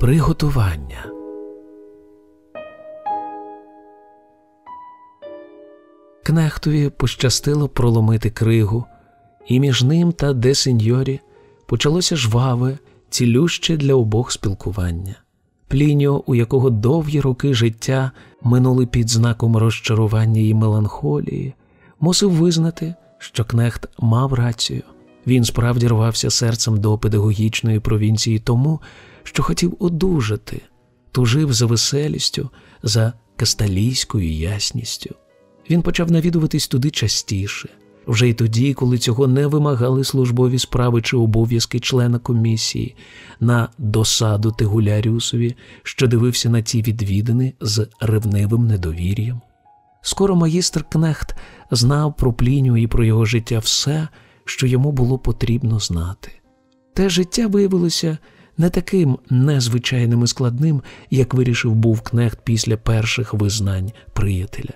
Приготування. Кнехтові пощастило проломити кригу, і між ним та де сеньорі почалося жваве, цілюще для обох спілкування. Плініо, у якого довгі роки життя минули під знаком розчарування і меланхолії, мусив визнати, що кнехт мав рацію. Він справді рвався серцем до педагогічної провінції тому, що хотів одужати, тужив за веселістю, за касталійською ясністю. Він почав навідуватись туди частіше, вже й тоді, коли цього не вимагали службові справи чи обов'язки члена комісії, на досаду Тегуляріусові, що дивився на ті відвідини з ревнивим недовір'ям. Скоро магістр Кнехт знав про пліню і про його життя все, що йому було потрібно знати. Те життя виявилося не таким незвичайним і складним, як вирішив був кнехт після перших визнань приятеля.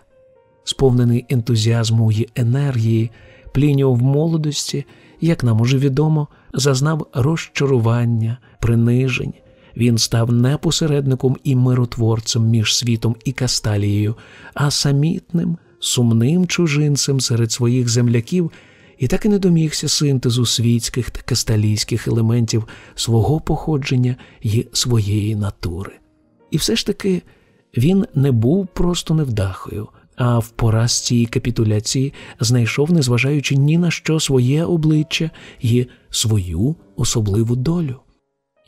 Сповнений ентузіазму й енергії, Плініо в молодості, як нам уже відомо, зазнав розчарування, принижень. Він став не посередником і миротворцем між світом і Касталією, а самітним, сумним чужинцем серед своїх земляків і так і не домігся синтезу світських та касталійських елементів свого походження й своєї натури. І все ж таки він не був просто невдахою, а в поразці і капітуляції знайшов, незважаючи ні на що своє обличчя і свою особливу долю.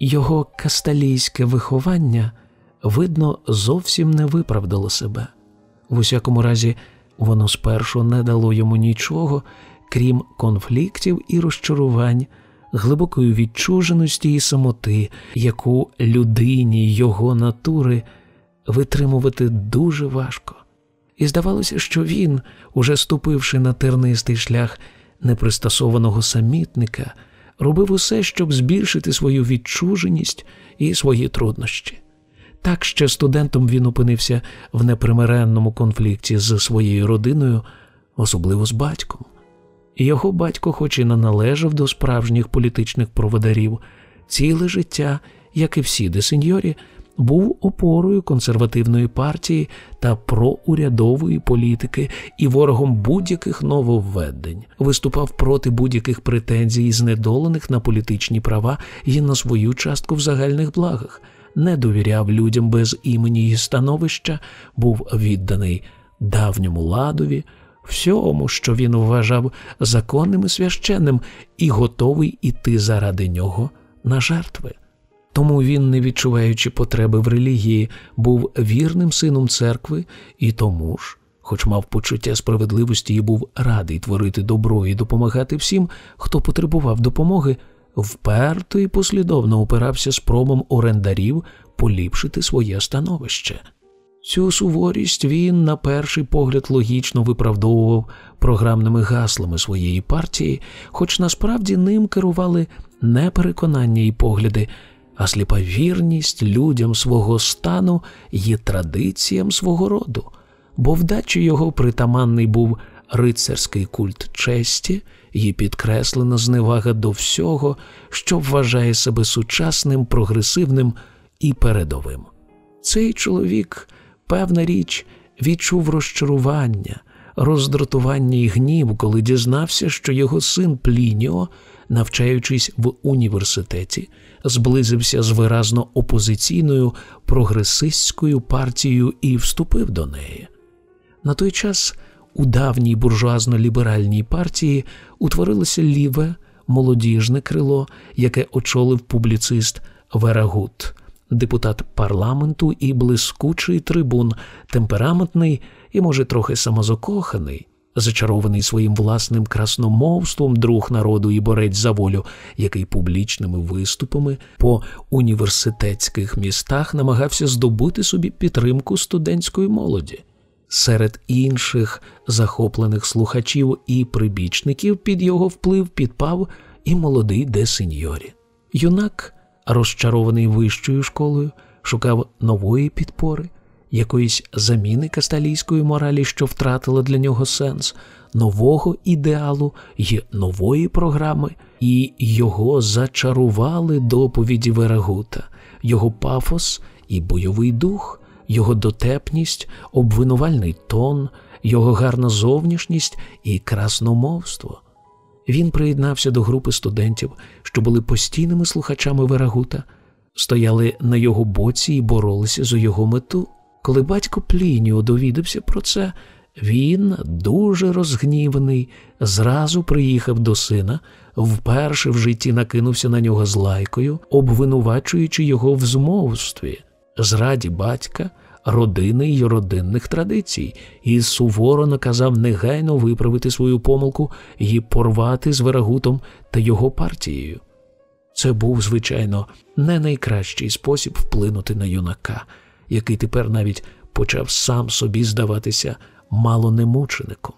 Його касталійське виховання, видно, зовсім не виправдало себе. В усякому разі, воно спершу не дало йому нічого, крім конфліктів і розчарувань, глибокої відчуженості і самоти, яку людині його натури витримувати дуже важко. І здавалося, що він, уже ступивши на тернистий шлях непристосованого самітника, робив усе, щоб збільшити свою відчуженість і свої труднощі. Так ще студентом він опинився в непримиренному конфлікті з своєю родиною, особливо з батьком. Його батько, хоч і не належав до справжніх політичних проводарів, ціле життя, як і всі де сеньорі, був опорою консервативної партії та проурядової політики і ворогом будь-яких нововведень, виступав проти будь-яких претензій, знедолених на політичні права і на свою частку в загальних благах, не довіряв людям без імені і становища, був відданий давньому ладові всьому, що він вважав законним і священним, і готовий іти заради нього на жертви. Тому він, не відчуваючи потреби в релігії, був вірним сином церкви і тому ж, хоч мав почуття справедливості і був радий творити добро і допомагати всім, хто потребував допомоги, вперто і послідовно опирався спробам орендарів поліпшити своє становище. Цю суворість він, на перший погляд, логічно виправдовував програмними гаслами своєї партії, хоч насправді ним керували не переконання і погляди, а сліпа вірність людям свого стану і традиціям свого роду, бо вдачі його притаманний був рицарський культ честі і підкреслена зневага до всього, що вважає себе сучасним, прогресивним і передовим. Цей чоловік певна річ, відчув розчарування, роздратування і гнів, коли дізнався, що його син Плініо, навчаючись в університеті, зблизився з виразно опозиційною прогресистською партією і вступив до неї. На той час у давній буржуазно-ліберальній партії утворилося ліве молодіжне крило, яке очолив публіцист Верагут депутат парламенту і блискучий трибун, темпераментний і, може, трохи самозакоханий, зачарований своїм власним красномовством, друг народу і борець за волю, який публічними виступами по університетських містах намагався здобути собі підтримку студентської молоді. Серед інших захоплених слухачів і прибічників під його вплив підпав і молодий де сеньорі. Юнак розчарований вищою школою, шукав нової підпори, якоїсь заміни касталійської моралі, що втратила для нього сенс, нового ідеалу й нової програми, і його зачарували доповіді Верагута. його пафос і бойовий дух, його дотепність, обвинувальний тон, його гарна зовнішність і красномовство. Він приєднався до групи студентів, що були постійними слухачами Верагута, стояли на його боці і боролися за його мету. Коли батько Плініо довідався про це, він, дуже розгніваний, зразу приїхав до сина, вперше в житті накинувся на нього з лайкою, обвинувачуючи його в змовстві, зраді батька, родини й родинних традицій, і суворо наказав негайно виправити свою помилку і порвати з Верагутом та його партією. Це був, звичайно, не найкращий спосіб вплинути на юнака, який тепер навіть почав сам собі здаватися мало не мучеником.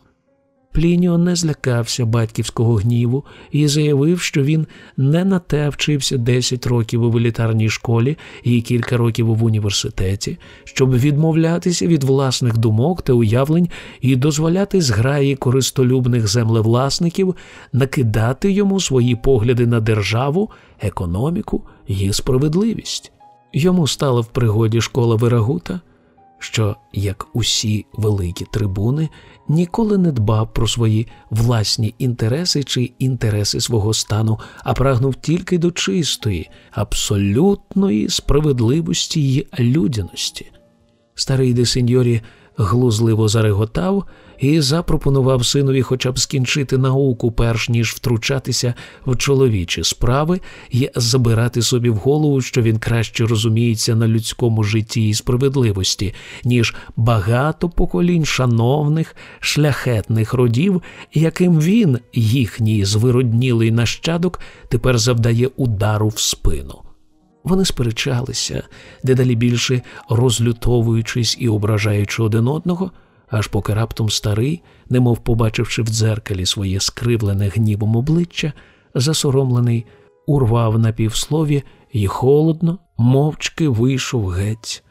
Плініо не злякався батьківського гніву і заявив, що він не на те вчився 10 років у велітарній школі і кілька років в університеті, щоб відмовлятися від власних думок та уявлень і дозволяти зграї користолюбних землевласників накидати йому свої погляди на державу, економіку і справедливість. Йому стала в пригоді школа Вирагута – що, як усі великі трибуни, ніколи не дбав про свої власні інтереси чи інтереси свого стану, а прагнув тільки до чистої, абсолютної справедливості й людяності. Старий де сеньорі глузливо зареготав і запропонував синові хоча б скінчити науку, перш ніж втручатися в чоловічі справи і забирати собі в голову, що він краще розуміється на людському житті і справедливості, ніж багато поколінь шановних шляхетних родів, яким він, їхній звироднілий нащадок, тепер завдає удару в спину. Вони сперечалися, дедалі більше розлютовуючись і ображаючи один одного, аж поки раптом старий, немов побачивши в дзеркалі своє скривлене гнівом обличчя, засоромлений, урвав на півслові і холодно, мовчки вийшов геть.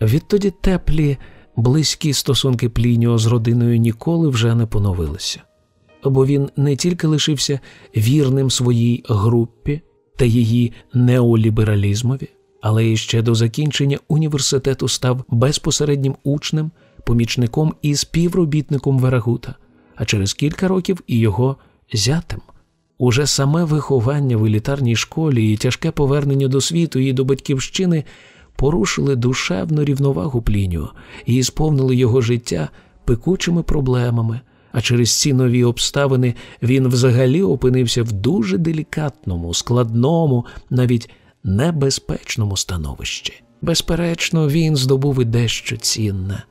Відтоді теплі, близькі стосунки Плініо з родиною ніколи вже не поновилися, бо він не тільки лишився вірним своїй групі та її неолібералізмові, але і ще до закінчення університету став безпосереднім учнем, помічником і співробітником Верагута, а через кілька років і його зятем. Уже саме виховання в елітарній школі і тяжке повернення до світу і до батьківщини порушили душевну рівновагу Плінію і сповнили його життя пекучими проблемами а через ці нові обставини він взагалі опинився в дуже делікатному, складному, навіть небезпечному становищі. Безперечно, він здобув і дещо цінне,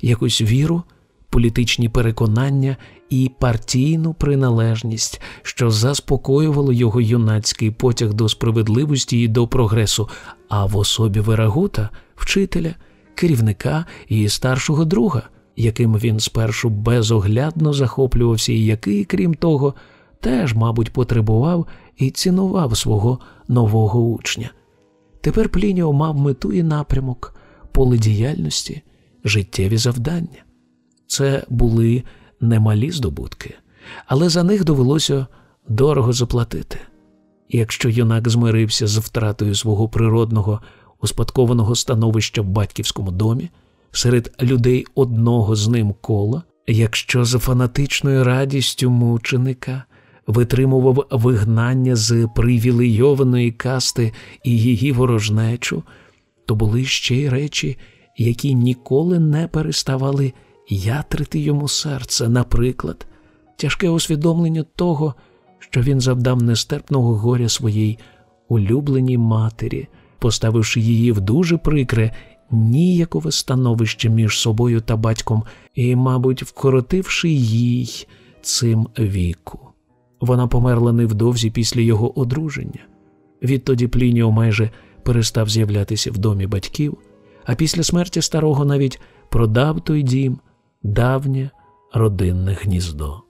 якусь віру, політичні переконання і партійну приналежність, що заспокоювало його юнацький потяг до справедливості і до прогресу, а в особі Верагута, вчителя, керівника і старшого друга яким він спершу безоглядно захоплювався, і який, крім того, теж, мабуть, потребував і цінував свого нового учня. Тепер Плініо мав мету і напрямок, поле діяльності, життєві завдання. Це були немалі здобутки, але за них довелося дорого заплатити. Якщо юнак змирився з втратою свого природного успадкованого становища в батьківському домі, серед людей одного з ним кола, якщо за фанатичною радістю мученика витримував вигнання з привілейованої касти і її ворожнечу, то були ще й речі, які ніколи не переставали ятрити йому серце, наприклад, тяжке усвідомлення того, що він завдав нестерпного горя своїй улюбленій матері, поставивши її в дуже прикре ніякове становище між собою та батьком і, мабуть, вкоротивши їй цим віку. Вона померла невдовзі після його одруження. Відтоді Плініо майже перестав з'являтися в домі батьків, а після смерті старого навіть продав той дім давнє родинне гніздо.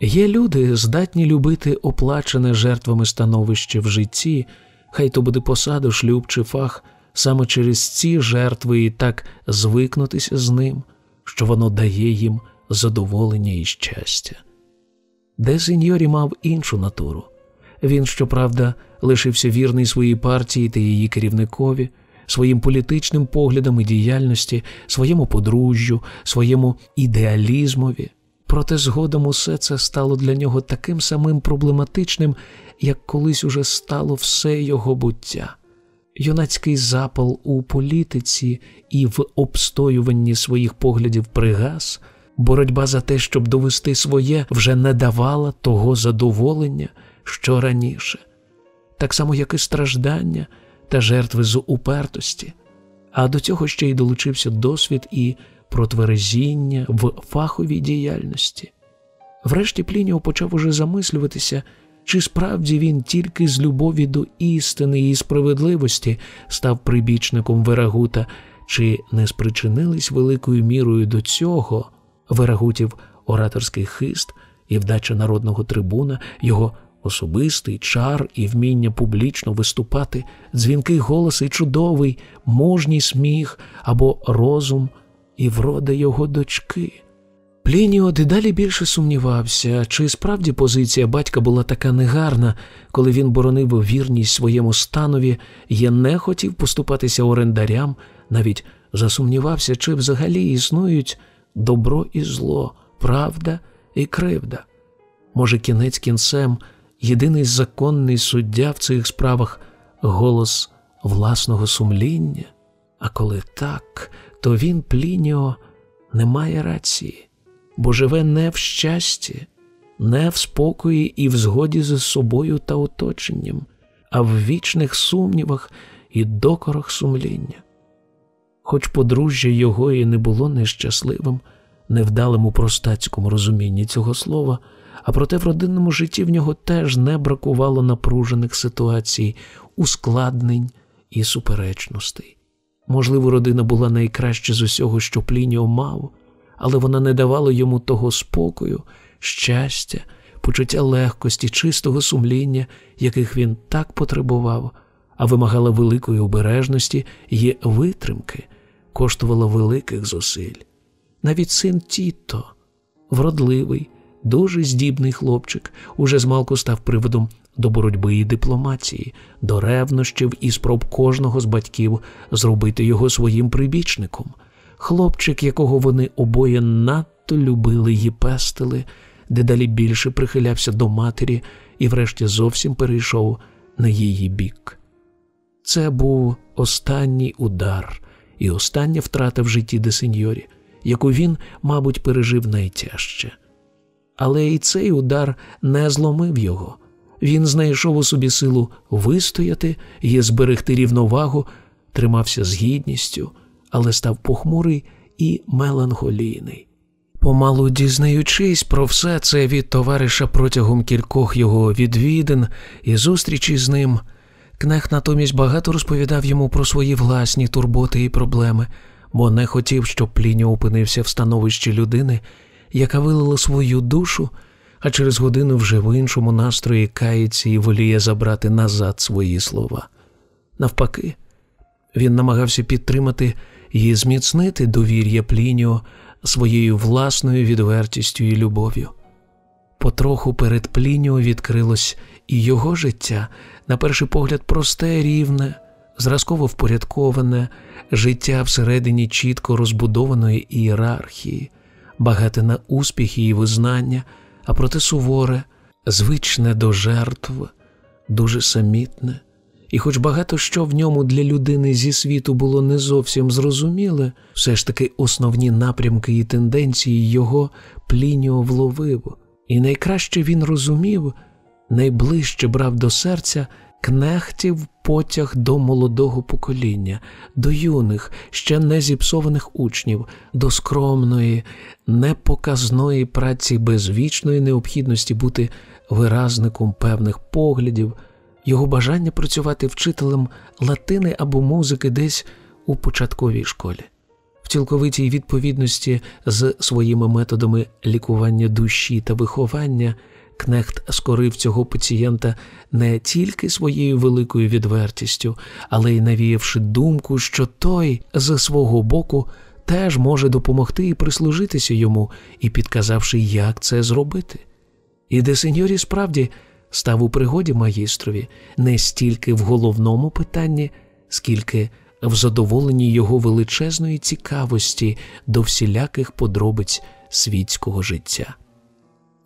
Є люди, здатні любити оплачене жертвами становище в житті, хай то буде посада, шлюб чи фах, саме через ці жертви і так звикнутися з ним, що воно дає їм задоволення і щастя. Де Сеньорі мав іншу натуру. Він, щоправда, лишився вірний своїй партії та її керівникові, своїм політичним поглядам і діяльності, своєму подружжю, своєму ідеалізмові. Проте згодом усе це стало для нього таким самим проблематичним, як колись уже стало все його буття. Юнацький запал у політиці і в обстоюванні своїх поглядів пригас, боротьба за те, щоб довести своє, вже не давала того задоволення, що раніше, так само, як і страждання та жертви з упертості, а до цього ще й долучився досвід і протверезіння в фаховій діяльності. Врешті Плініо почав уже замислюватися, чи справді він тільки з любові до істини і справедливості став прибічником Верагута, чи не спричинились великою мірою до цього Верагутів ораторський хист і вдача народного трибуна, його особистий чар і вміння публічно виступати, дзвінкий голос і чудовий, можній сміх або розум і врода його дочки. Плініо дедалі більше сумнівався, чи справді позиція батька була така негарна, коли він боронив вірність своєму станові і не хотів поступатися орендарям, навіть засумнівався, чи взагалі існують добро і зло, правда і кривда. Може, кінець кінцем, єдиний законний суддя в цих справах голос власного сумління, а коли так, то він, Плініо, не має рації, бо живе не в щасті, не в спокої і в згоді з собою та оточенням, а в вічних сумнівах і докорах сумління. Хоч подружжя його і не було нещасливим, невдалим у простацькому розумінні цього слова, а проте в родинному житті в нього теж не бракувало напружених ситуацій, ускладнень і суперечностей. Можливо, родина була найкраще з усього, що Плініо мав, але вона не давала йому того спокою, щастя, почуття легкості, чистого сумління, яких він так потребував, а вимагала великої обережності і витримки, коштувала великих зусиль. Навіть син Тіто, вродливий, дуже здібний хлопчик, уже змалку став приводом до боротьби і дипломатії, до ревнощів і спроб кожного з батьків зробити його своїм прибічником. Хлопчик, якого вони обоє надто любили й пестили, дедалі більше прихилявся до матері і, врешті, зовсім перейшов на її бік. Це був останній удар і остання втрата в житті де сеньорі, яку він, мабуть, пережив найтяжче. Але і цей удар не зломив його. Він знайшов у собі силу вистояти і зберегти рівновагу, тримався з гідністю, але став похмурий і меланхолійний. Помалу дізнаючись про все це від товариша протягом кількох його відвідин і зустрічі з ним, кнех натомість багато розповідав йому про свої власні турботи і проблеми, бо не хотів, щоб Плініо опинився в становищі людини, яка вилила свою душу а через годину вже в іншому настрої кається і воліє забрати назад свої слова. Навпаки, він намагався підтримати і зміцнити довір'я Плініо своєю власною відвертістю і любов'ю. Потроху перед Плініо відкрилось і його життя, на перший погляд, просте, рівне, зразково впорядковане, життя всередині чітко розбудованої ієрархії, багате на успіхи і визнання а проте суворе, звичне до жертв, дуже самітне, і, хоч багато що в ньому для людини зі світу було не зовсім зрозуміле, все ж таки основні напрямки і тенденції його Плініо вловив, і найкраще він розумів, найближче брав до серця кнехтів потяг до молодого покоління, до юних, ще не зіпсованих учнів, до скромної, непоказної праці без вічної необхідності бути виразником певних поглядів, його бажання працювати вчителем латини або музики десь у початковій школі. В цілковитій відповідності з своїми методами лікування душі та виховання. Кнехт скорив цього пацієнта не тільки своєю великою відвертістю, але й навіявши думку, що той з свого боку теж може допомогти і прислужитися йому, і підказавши, як це зробити. І де сеньорі справді став у пригоді магістрові не стільки в головному питанні, скільки в задоволенні його величезної цікавості до всіляких подробиць світського життя.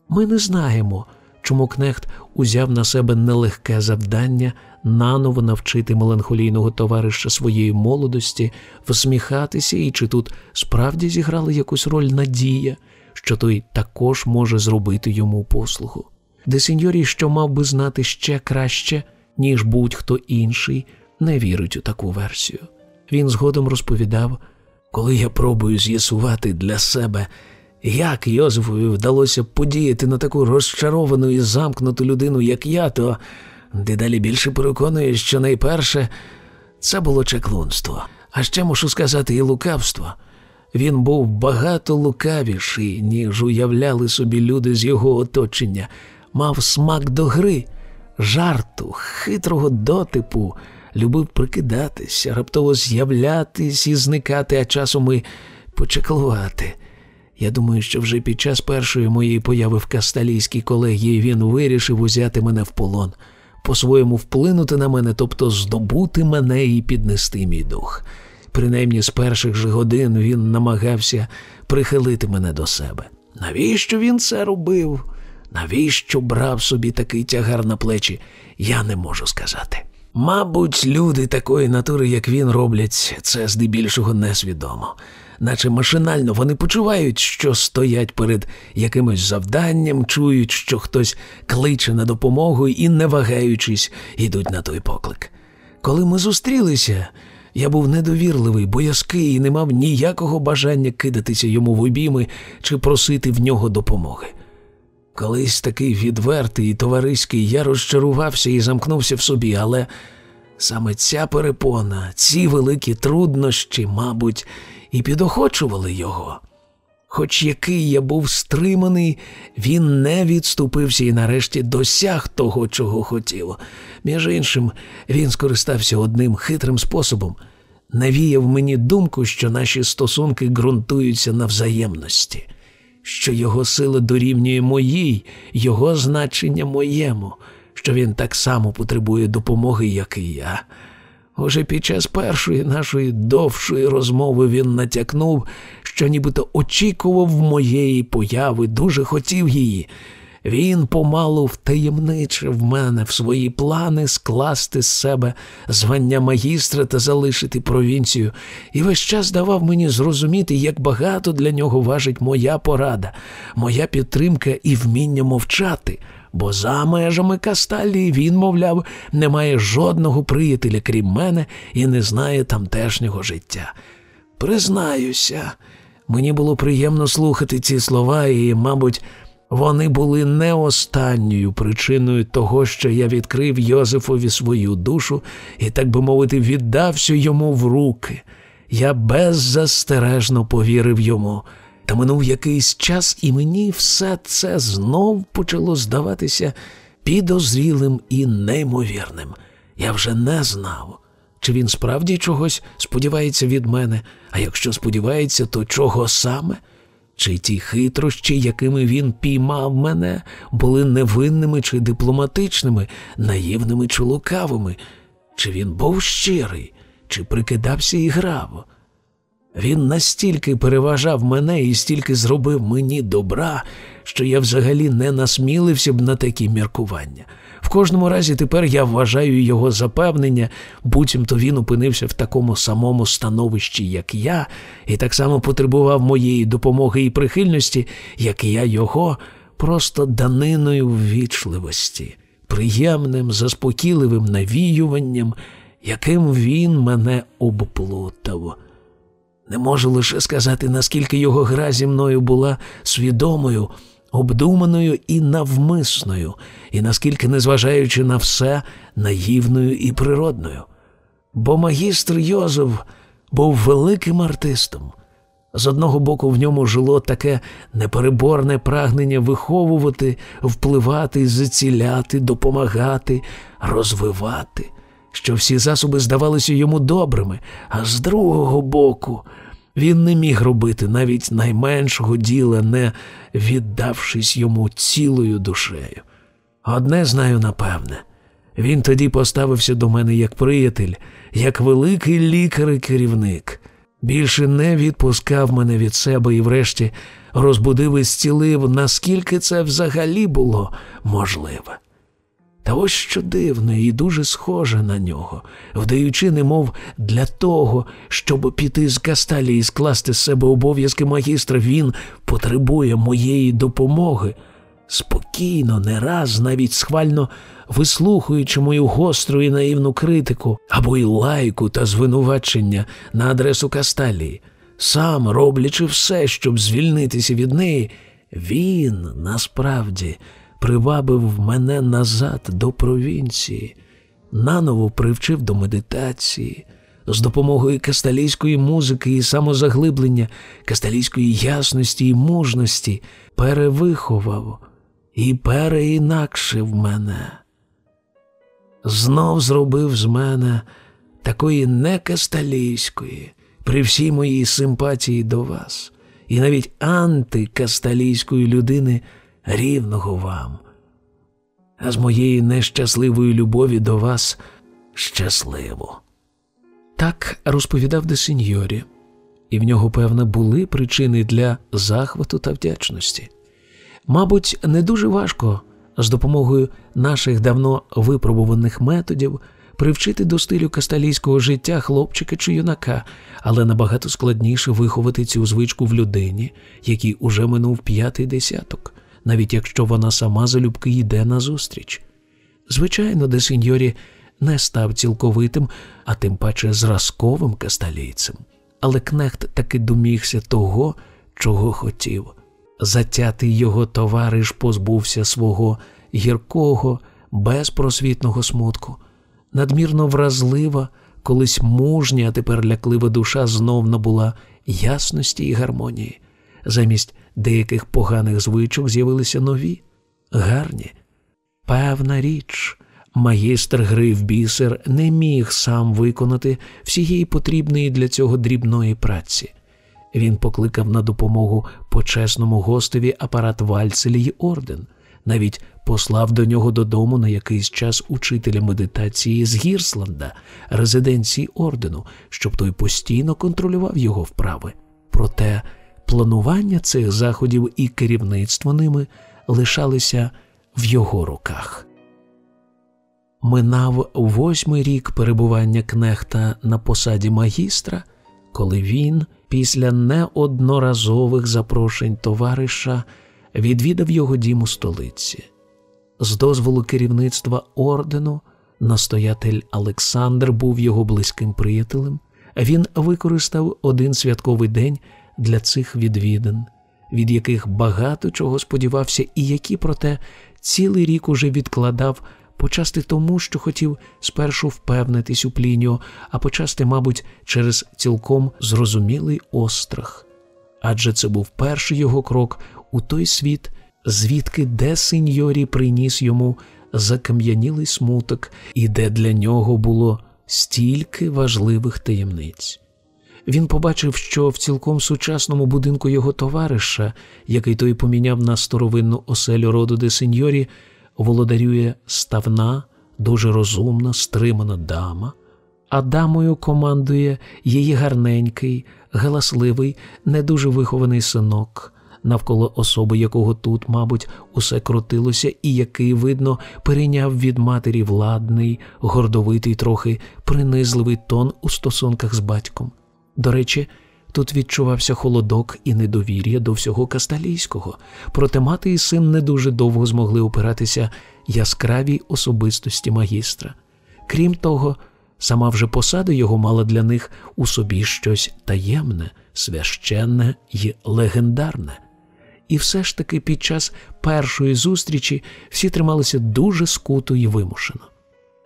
Ми не знаємо, чому Кнехт узяв на себе нелегке завдання наново навчити меланхолійного товариша своєї молодості, всміхатися, і чи тут справді зіграла якусь роль надія, що той також може зробити йому послугу. Де сеньорій, що мав би знати ще краще, ніж будь-хто інший, не вірить у таку версію. Він згодом розповідав, коли я пробую з'ясувати для себе, як Йозефові вдалося подіяти на таку розчаровану і замкнуту людину, як я, то дедалі більше переконує, що найперше це було чеклунство. А ще мушу сказати і лукавство. Він був багато лукавіший, ніж уявляли собі люди з його оточення, мав смак до гри, жарту, хитрого дотипу, любив прикидатися, раптово з'являтись і зникати, а часом і почеклувати. Я думаю, що вже під час першої моєї появи в касталійській колегії він вирішив узяти мене в полон, по-своєму вплинути на мене, тобто здобути мене і піднести мій дух. Принаймні з перших же годин він намагався прихилити мене до себе. Навіщо він це робив? Навіщо брав собі такий тягар на плечі, я не можу сказати. Мабуть, люди такої натури, як він, роблять це здебільшого несвідомо, наче машинально вони почувають, що стоять перед якимось завданням, чують, що хтось кличе на допомогу і, не вагаючись, йдуть на той поклик. Коли ми зустрілися, я був недовірливий, боязкий і не мав ніякого бажання кидатися йому в обійми чи просити в нього допомоги. Колись такий відвертий і товариський я розчарувався і замкнувся в собі, але саме ця перепона, ці великі труднощі, мабуть, і підохочували його. Хоч який я був стриманий, він не відступився і нарешті досяг того, чого хотів. Між іншим, він скористався одним хитрим способом, навіяв мені думку, що наші стосунки ґрунтуються на взаємності що його сила дорівнює моїй, його значення моєму, що він так само потребує допомоги, як і я. Уже під час першої нашої довшої розмови він натякнув, що нібито очікував моєї появи, дуже хотів її, він помалу втаємничив мене в свої плани скласти з себе звання магістра та залишити провінцію, і весь час давав мені зрозуміти, як багато для нього важить моя порада, моя підтримка і вміння мовчати. Бо за межами Касталії він, мовляв, не має жодного приятеля, крім мене, і не знає тамтешнього життя. Признаюся, мені було приємно слухати ці слова, і, мабуть, вони були не останньою причиною того, що я відкрив Йозефові свою душу і, так би мовити, віддався йому в руки. Я беззастережно повірив йому. Та минув якийсь час, і мені все це знов почало здаватися підозрілим і неймовірним. Я вже не знав, чи він справді чогось сподівається від мене, а якщо сподівається, то чого саме? Чи ті хитрощі, якими він піймав мене, були невинними чи дипломатичними, наївними чи лукавими, чи він був щирий, чи прикидався і грав? Він настільки переважав мене і стільки зробив мені добра, що я взагалі не насмілився б на такі міркування. В кожному разі тепер я вважаю його запевнення, буцімто він опинився в такому самому становищі, як я, і так само потребував моєї допомоги і прихильності, як я його, просто даниною ввічливості, приємним, заспокійливим навіюванням, яким він мене обплутав. Не можу лише сказати, наскільки його гра зі мною була свідомою обдуманою і навмисною, і наскільки, незважаючи на все, наївною і природною. Бо магістр Йозеф був великим артистом. З одного боку, в ньому жило таке непереборне прагнення виховувати, впливати, заціляти, допомагати, розвивати, що всі засоби здавалися йому добрими, а з другого боку, він не міг робити навіть найменшого діла, не віддавшись йому цілою душею. Одне знаю напевне. Він тоді поставився до мене як приятель, як великий лікар і керівник. Більше не відпускав мене від себе і, врешті, розбудив і зцілив, наскільки це взагалі було можливе. Та ось що дивно і дуже схоже на нього, вдаючи, немов для того, щоб піти з касталі і скласти з себе обов'язки магістра, він потребує моєї допомоги. Спокійно, не раз, навіть схвально вислухаючи мою гостру і наївну критику або й лайку та звинувачення на адресу Касталії, сам роблячи все, щоб звільнитися від неї, він насправді привабив мене назад до провінції, наново привчив до медитації. З допомогою касталійської музики і самозаглиблення, касталійської ясності і мужності перевиховав і переінакшив мене. Знов зробив з мене такої некасталійської, при всій моїй симпатії до вас, і навіть антикасталійської людини рівного вам, а з моєї нещасливої любові до вас щасливо. Так розповідав де сеньорі, і в нього, певно, були причини для захвату та вдячності. Мабуть, не дуже важко з допомогою наших давно випробуваних методів привчити до стилю касталійського життя хлопчика чи юнака, але набагато складніше виховати цю звичку в людині, який уже минув п'ятий десяток навіть якщо вона сама залюбки йде назустріч. Звичайно, де сеньорі не став цілковитим, а тим паче зразковим касталійцем, але кнехт таки домігся того, чого хотів. Затятий його товариш позбувся свого гіркого, безпросвітного смутку, надмірно вразлива, колись мужня, а тепер ляклива душа знов набула ясності і гармонії. Замість деяких поганих звичок з'явилися нові, гарні. Певна річ, магістр гри в бісер не міг сам виконати всієї потрібної для цього дрібної праці. Він покликав на допомогу почесному гостеві апарат Вальцелі й орден, навіть послав до нього додому на якийсь час учителя медитації з Гірсланда, резиденції ордену, щоб той постійно контролював його вправи. Проте планування цих заходів і керівництво ними лишалися в його руках. Минав восьмий рік перебування кнехта на посаді магістра, коли він, після неодноразових запрошень товариша, відвідав його дім у столиці. З дозволу керівництва ордену, настоятель Олександр був його близьким приятелем. Він використав один святковий день для цих відвідин, від яких багато чого сподівався, і які, проте, цілий рік уже відкладав почасти тому, що хотів спершу впевнитись у пліньо, а почасти, мабуть, через цілком зрозумілий острах. Адже це був перший його крок у той світ, звідки де сеньорі приніс йому закам'янілий смуток, і де для нього було стільки важливих таємниць. Він побачив, що в цілком сучасному будинку його товариша, який той поміняв на старовинну оселю роду де сеньорі, володарює ставна, дуже розумна, стримана дама, а дамою командує її гарненький, галасливий, не дуже вихований синок, навколо особи якого тут, мабуть, усе крутилося, і який, видно, перейняв від матері владний, гордовитий, трохи принизливий тон у стосунках з батьком. До речі, тут відчувався холодок і недовір'я до всього касталійського, проте мати і син не дуже довго змогли опиратися яскравій особистості магістра. Крім того, сама вже посада його мала для них у собі щось таємне, священне і легендарне. І все ж таки під час першої зустрічі всі трималися дуже скуто і вимушено.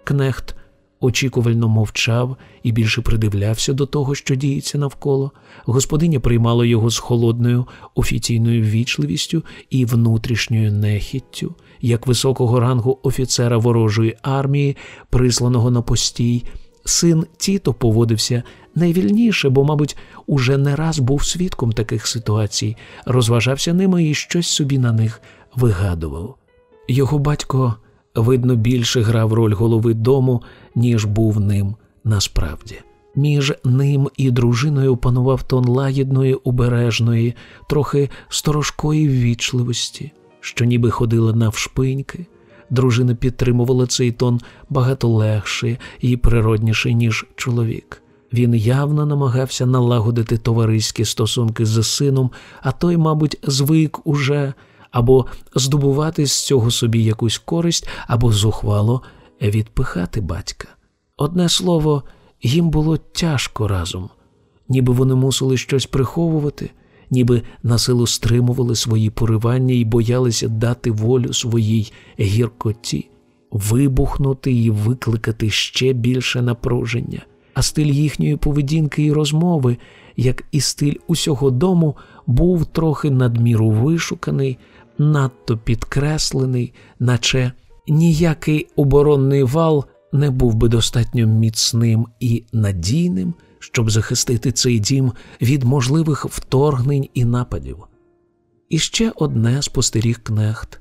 Кнехт очікувально мовчав і більше придивлявся до того, що діється навколо. Господиня приймала його з холодною офіційною ввічливістю і внутрішньою нехіттю, як високого рангу офіцера ворожої армії, присланого на постій. Син Тіто поводився найвільніше, бо, мабуть, уже не раз був свідком таких ситуацій, розважався ними і щось собі на них вигадував. Його батько видно, більше грав роль голови дому, ніж був ним насправді. Між ним і дружиною панував тон лагідної, обережної, трохи сторожкої ввічливості, що ніби ходила навшпиньки. Дружина підтримувала цей тон багато легше і природніше, ніж чоловік. Він явно намагався налагодити товариські стосунки з сином, а той, мабуть, звик уже або здобувати з цього собі якусь користь, або зухвало відпихати батька. Одне слово, їм було тяжко разом, ніби вони мусили щось приховувати, ніби насилу стримували свої поривання і боялися дати волю своїй гіркоті, вибухнути і викликати ще більше напруження. А стиль їхньої поведінки і розмови, як і стиль усього дому, був трохи надміру вишуканий, надто підкреслений, наче ніякий оборонний вал не був би достатньо міцним і надійним, щоб захистити цей дім від можливих вторгнень і нападів. І ще одне спостеріг кнехт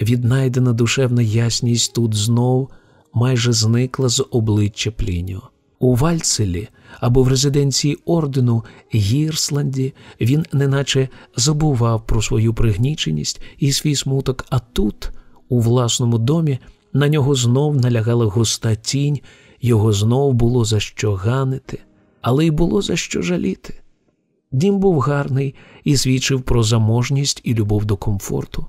віднайдена душевна ясність тут знов майже зникла з обличчя Плініо. У Вальцелі або в резиденції ордену Гірсланді він неначе забував про свою пригніченість і свій смуток, а тут, у власному домі, на нього знов налягала густа тінь, його знов було за що ганити, але й було за що жаліти. Дім був гарний і свідчив про заможність і любов до комфорту.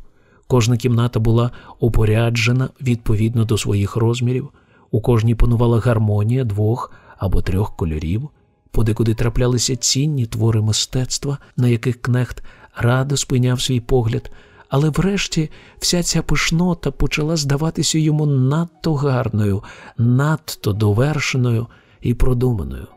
Кожна кімната була опоряджена відповідно до своїх розмірів, у кожній панувала гармонія двох або трьох кольорів, подекуди траплялися цінні твори мистецтва, на яких кнехт радо спиняв свій погляд, але врешті вся ця пишнота почала здаватися йому надто гарною, надто довершеною і продуманою.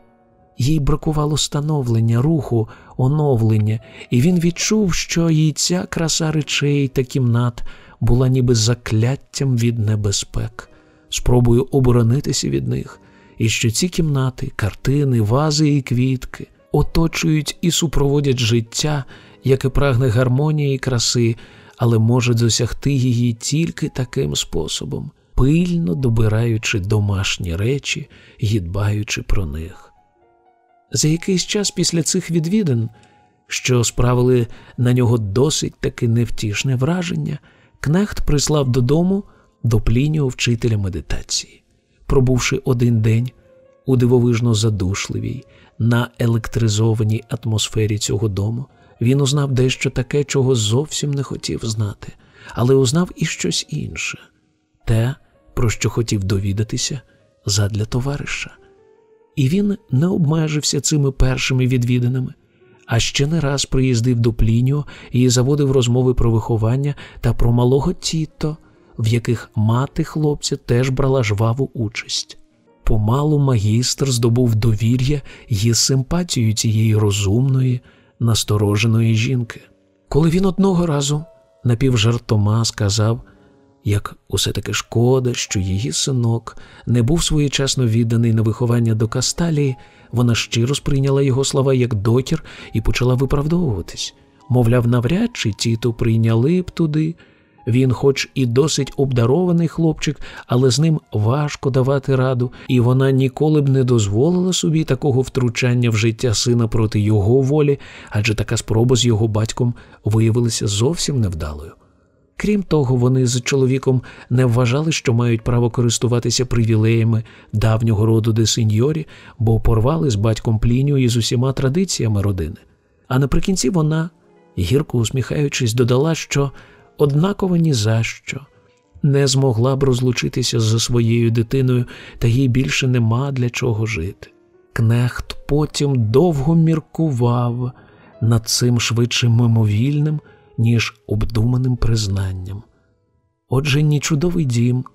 Їй бракувало становлення, руху, оновлення, і він відчув, що їй ця краса речей та кімнат була ніби закляттям від небезпек, спробою оборонитися від них, і що ці кімнати, картини, вази і квітки оточують і супроводять життя, яке прагне гармонії і краси, але може досягти її тільки таким способом, пильно добираючи домашні речі і дбаючи про них. За якийсь час після цих відвідин, що справили на нього досить таки невтішне враження, Кнехт прислав додому до Плініо вчителя медитації. Пробувши один день у дивовижно задушливій, на електризованій атмосфері цього дому, він узнав дещо таке, чого зовсім не хотів знати, але узнав і щось інше те, про що хотів довідатися задля товариша. І він не обмежився цими першими відвіданими, а ще не раз приїздив до Плініо і заводив розмови про виховання та про малого Тіто, яких мати хлопця теж брала жваву участь. Помалу магістр здобув довір'я і симпатію цієї розумної, настороженої жінки. Коли він одного разу напівжартома сказав, як усе таки шкода, що її синок не був своєчасно відданий на виховання до Касталії, вона щиро сприйняла його слова як докір і почала виправдовуватись. Мовляв, навряд чи тіто прийняли б туди. Він, хоч і досить обдарований хлопчик, але з ним важко давати раду, і вона ніколи б не дозволила собі такого втручання в життя сина проти його волі, адже така спроба з його батьком виявилася зовсім невдалою. Крім того, вони з чоловіком не вважали, що мають право користуватися привілеями давнього роду де сеньорі, бо порвали з батьком плінію і з усіма традиціями родини. А наприкінці вона, гірко усміхаючись, додала, що однаково ні за що не змогла б розлучитися зі своєю дитиною, та їй більше нема для чого жити. Кнехт потім довго міркував над цим швидше мимовільним ніж обдуманим признанням. Отже, ні чудовий дім,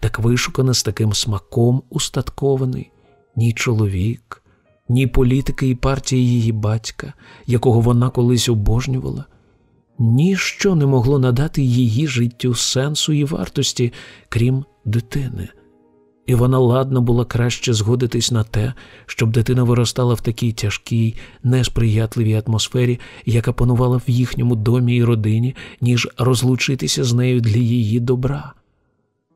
так вишукано з таким смаком устаткований, ні чоловік, ні політики і партія її батька, якого вона колись обожнювала, ніщо не могло надати її життю сенсу і вартості, крім дитини і вона ладна була краще згодитись на те, щоб дитина виростала в такій тяжкій, несприятливій атмосфері, яка панувала в їхньому домі і родині, ніж розлучитися з нею для її добра.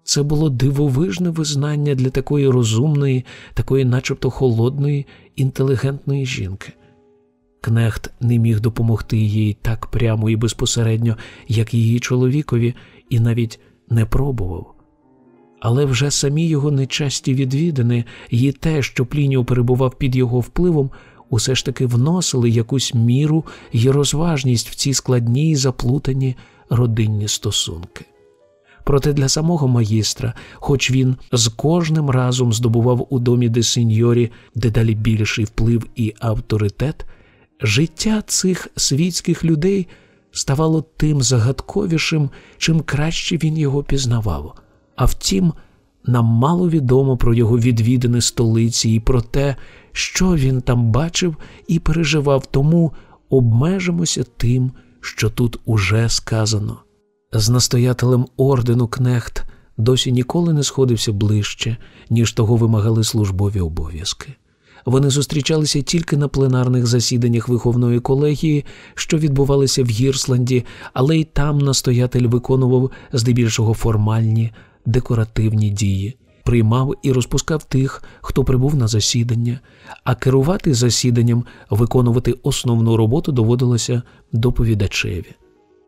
Це було дивовижне визнання для такої розумної, такої, начебто холодної, інтелігентної жінки. Кнехт не міг допомогти їй так прямо і безпосередньо, як її чоловікові, і навіть не пробував. Але вже самі його нечасті відвідини і те, що Плініо перебував під його впливом, усе ж таки вносили якусь міру і розважність в ці складні і заплутані родинні стосунки. Проте для самого магістра, хоч він з кожним разом здобував у домі де сеньорі дедалі більший вплив і авторитет, життя цих світських людей ставало тим загадковішим, чим краще він його пізнавав. А втім, нам мало відомо про його відвідини столиці і про те, що він там бачив і переживав, тому обмежимося тим, що тут уже сказано. З настоятелем ордену Кнехт досі ніколи не сходився ближче, ніж того вимагали службові обов'язки. Вони зустрічалися тільки на пленарних засіданнях виховної колегії, що відбувалися в Гірсланді, але й там настоятель виконував здебільшого формальні декоративні дії, приймав і розпускав тих, хто прибув на засідання, а керувати засіданням, виконувати основну роботу доводилося доповідачеві.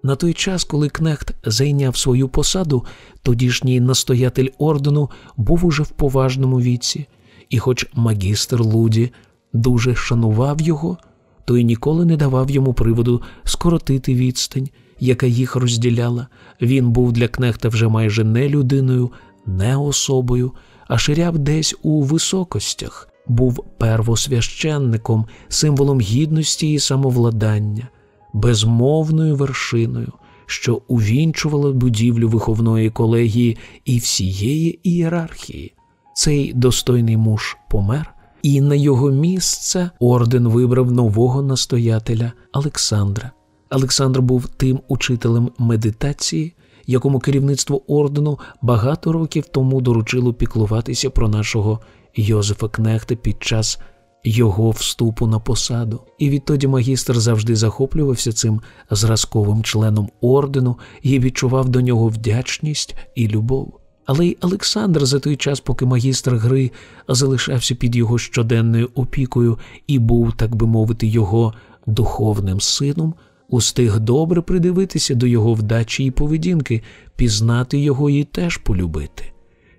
На той час, коли Кнехт зайняв свою посаду, тодішній настоятель ордену був уже в поважному віці, і, хоч магістр Луді дуже шанував його, то й ніколи не давав йому приводу скоротити відстань, яка їх розділяла. Він був для Кнехта вже майже не людиною, не особою, а ширяв десь у високостях, був первосвященником, символом гідності і самовладання безмовною вершиною, що увінчувала будівлю виховної колегії і всієї ієрархії. Цей достойний муж помер, і на його місце орден вибрав нового настоятеля Олександра. Олександр був тим учителем медитації, якому керівництво ордену багато років тому доручило піклуватися про нашого Йозефа Кнехта під час його вступу на посаду, і відтоді магістр завжди захоплювався цим зразковим членом ордену і відчував до нього вдячність і любов. Але й Олександр за той час, поки магістр гри залишався під його щоденною опікою і був, так би мовити, його духовним сином, устиг добре придивитися до його вдачі і поведінки, пізнати його і теж полюбити.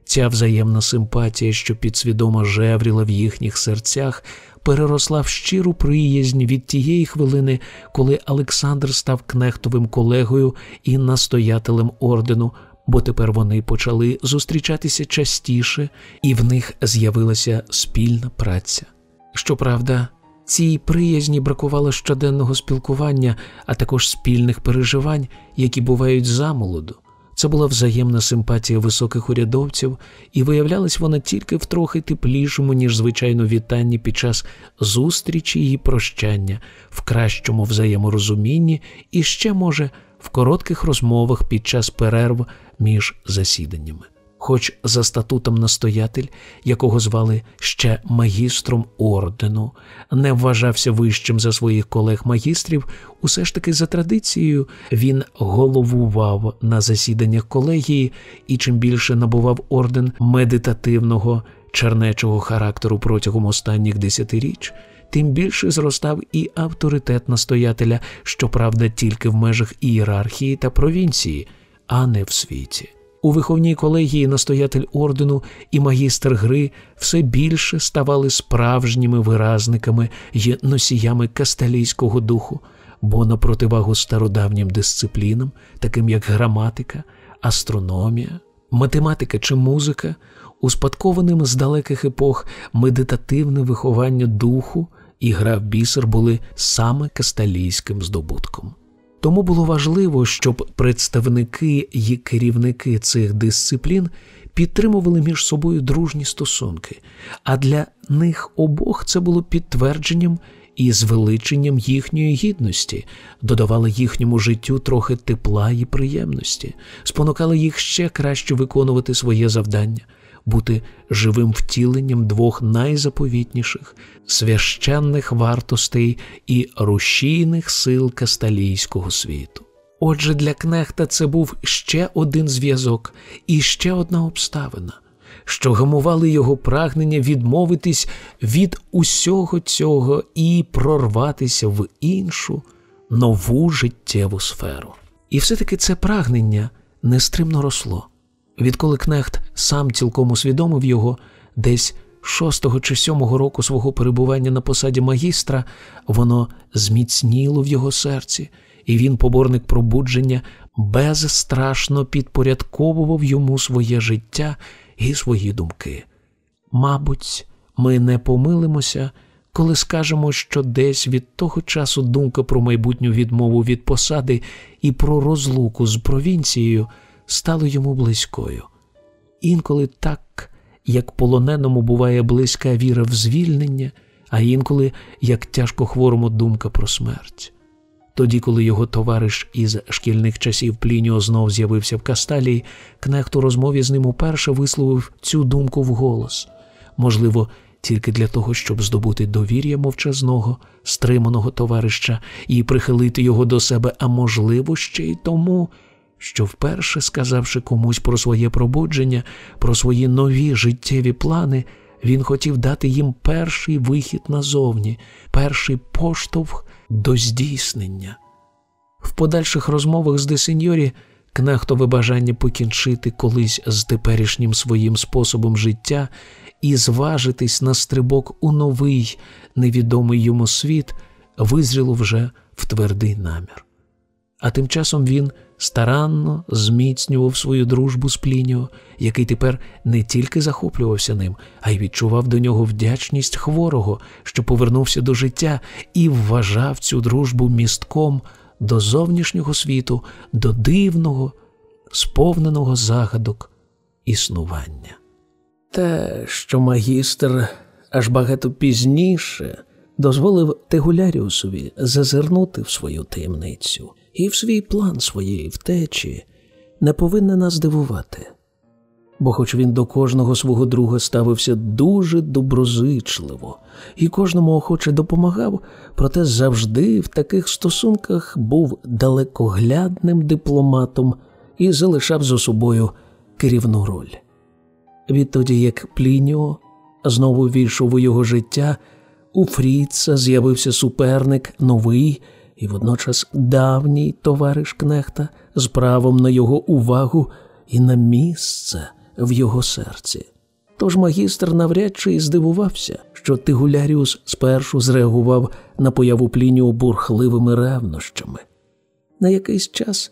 Ця взаємна симпатія, що підсвідомо жевріла в їхніх серцях, переросла в щиру приязнь від тієї хвилини, коли Олександр став кнехтовим колегою і настоятелем ордену, бо тепер вони почали зустрічатися частіше, і в них з'явилася спільна праця. Щоправда, цій приязні бракувало щоденного спілкування, а також спільних переживань, які бувають замолоду. Це була взаємна симпатія високих урядовців, і виявлялась вона тільки в трохи теплішому, ніж звичайно вітанні під час зустрічі і прощання, в кращому взаєморозумінні і ще, може, в коротких розмовах під час перерв між засіданнями хоч за статутом настоятель, якого звали ще магістром ордену, не вважався вищим за своїх колег-магістрів, усе ж таки за традицією він головував на засіданнях колегії і чим більше набував орден медитативного чернечого характеру протягом останніх десятиріч. Тим більше зростав і авторитет настоятеля, щоправда, тільки в межах ієрархії та провінції, а не в світі. У виховній колегії настоятель ордену і магістр гри все більше ставали справжніми виразниками й носіями касталійського духу, бо на противагу стародавнім дисциплінам, таким як граматика, астрономія, математика чи музика, успадкованим з далеких епох медитативне виховання духу і гра в бісер були саме касталійським здобутком. Тому було важливо, щоб представники і керівники цих дисциплін підтримували між собою дружні стосунки, а для них обох це було підтвердженням і звеличенням їхньої гідності, додавало їхньому життю трохи тепла і приємності, спонукало їх ще краще виконувати своє завдання бути живим втіленням двох найзаповітніших священних вартостей і рушійних сил касталійського світу. Отже, для кнехта це був ще один зв'язок і ще одна обставина, що гамували його прагнення відмовитись від усього цього і прорватися в іншу нову життєву сферу. І все-таки це прагнення нестримно росло. Відколи кнехт сам цілком усвідомив його, десь шостого чи сьомого року свого перебування на посаді магістра, воно зміцніло в його серці, і він, поборник пробудження, безстрашно підпорядковував йому своє життя і свої думки. Мабуть, ми не помилимося, коли скажемо, що десь від того часу думка про майбутню відмову від посади і про розлуку з провінцією стала йому близькою. Інколи так, як полоненому буває близька віра в звільнення, а інколи як тяжко хворому думка про смерть. Тоді, коли його товариш із шкільних часів Плініо знов з'явився в Касталії, кнехт у розмові з ним уперше висловив цю думку вголос. Можливо, тільки для того, щоб здобути довір'я мовчазного, стриманого товариша і прихилити його до себе, а можливо, ще й тому, що, вперше сказавши комусь про своє пробудження, про свої нові життєві плани, він хотів дати їм перший вихід назовні, перший поштовх до здійснення. В подальших розмовах з Десеньорі кнехтове бажання покінчити колись з теперішнім своїм способом життя і зважитись на стрибок у новий невідомий йому світ визріло вже в твердий намір. А тим часом він старанно зміцнював свою дружбу з Плініо, який тепер не тільки захоплювався ним, а й відчував до нього вдячність хворого, що повернувся до життя, і вважав цю дружбу містком до зовнішнього світу, до дивного, сповненого загадок існування. Те, що магістр аж багато пізніше дозволив Тегуляріусові зазирнути в свою таємницю і в свій план своєї втечі, не повинне нас дивувати. Бо, хоч він до кожного свого друга ставився дуже доброзичливо і кожному охоче допомагав, проте завжди в таких стосунках був далекоглядним дипломатом і залишав за собою керівну роль. Відтоді, як Плініо знову війшов у його життя, у Фріца з'явився суперник новий і водночас давній товариш Кнехта з правом на його увагу і на місце в його серці. Тож магістр навряд чи здивувався, що Тигуляріус спершу зреагував на появу Плініо бурхливими ревнощами. На якийсь час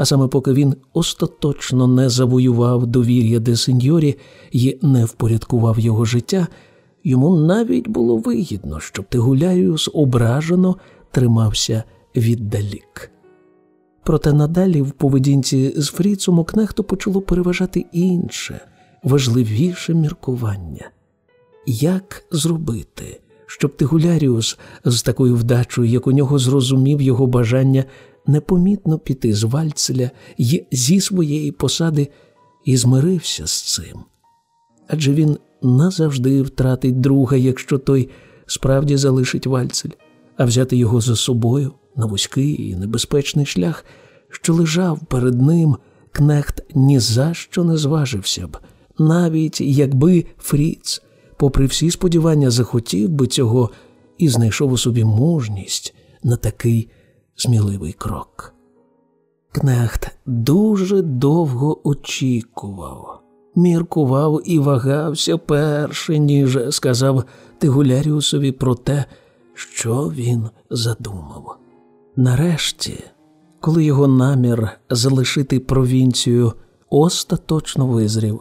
а саме поки він остаточно не завоював довір'я де сеньорі і не впорядкував його життя, йому навіть було вигідно, щоб Тегуляріус ображено тримався віддалік. Проте надалі в поведінці з Фріцом у Кнехту почало переважати інше, важливіше міркування. Як зробити, щоб Тегуляріус з такою вдачою, як у нього зрозумів його бажання непомітно піти з Вальцеля й зі своєї посади і змирився з цим. Адже він назавжди втратить друга, якщо той справді залишить Вальцель, а взяти його за собою на вузький і небезпечний шлях, що лежав перед ним, кнехт ні за що не зважився б, навіть якби Фріц, попри всі сподівання, захотів би цього і знайшов у собі мужність на такий сміливий крок. Кнехт дуже довго очікував, міркував і вагався перше, ніж сказав Тигуляріусові про те, що він задумав. Нарешті, коли його намір залишити провінцію остаточно визрів,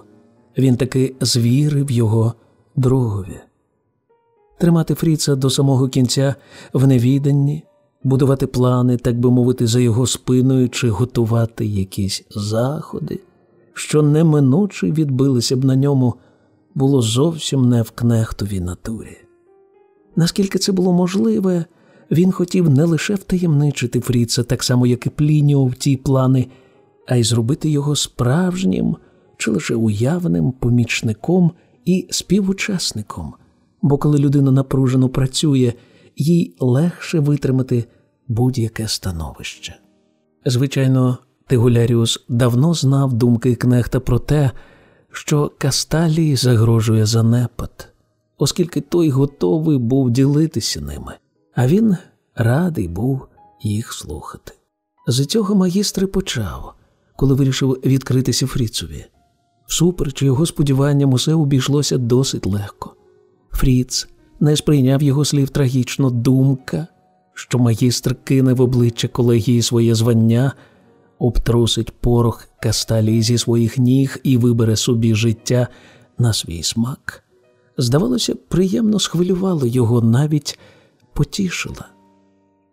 він таки звірив його другові. Тримати Фріца до самого кінця в невіданні будувати плани, так би мовити, за його спиною чи готувати якісь заходи, що неминуче відбилися б на ньому, було зовсім не в кнехтовій натурі. Наскільки це було можливе, він хотів не лише втаємничити Фріца, так само, як і Плініо в ті плани, а й зробити його справжнім чи лише уявним помічником і співучасником. Бо коли людина напружено працює, їй легше витримати будь-яке становище. Звичайно, Тегуляріус давно знав думки кнехта про те, що Касталії загрожує занепад, оскільки той готовий був ділитися ними, а він радий був їх слухати. З цього магістр почав, коли вирішив відкритися Фріцові. Всупереч його сподіванням, усе обійшлося досить легко. Фріц не сприйняв його слів трагічно думка, що магістр кине в обличчя колегії своє звання, обтрусить порох касталії зі своїх ніг і вибере собі життя на свій смак. Здавалося, приємно схвилювало його, навіть потішила.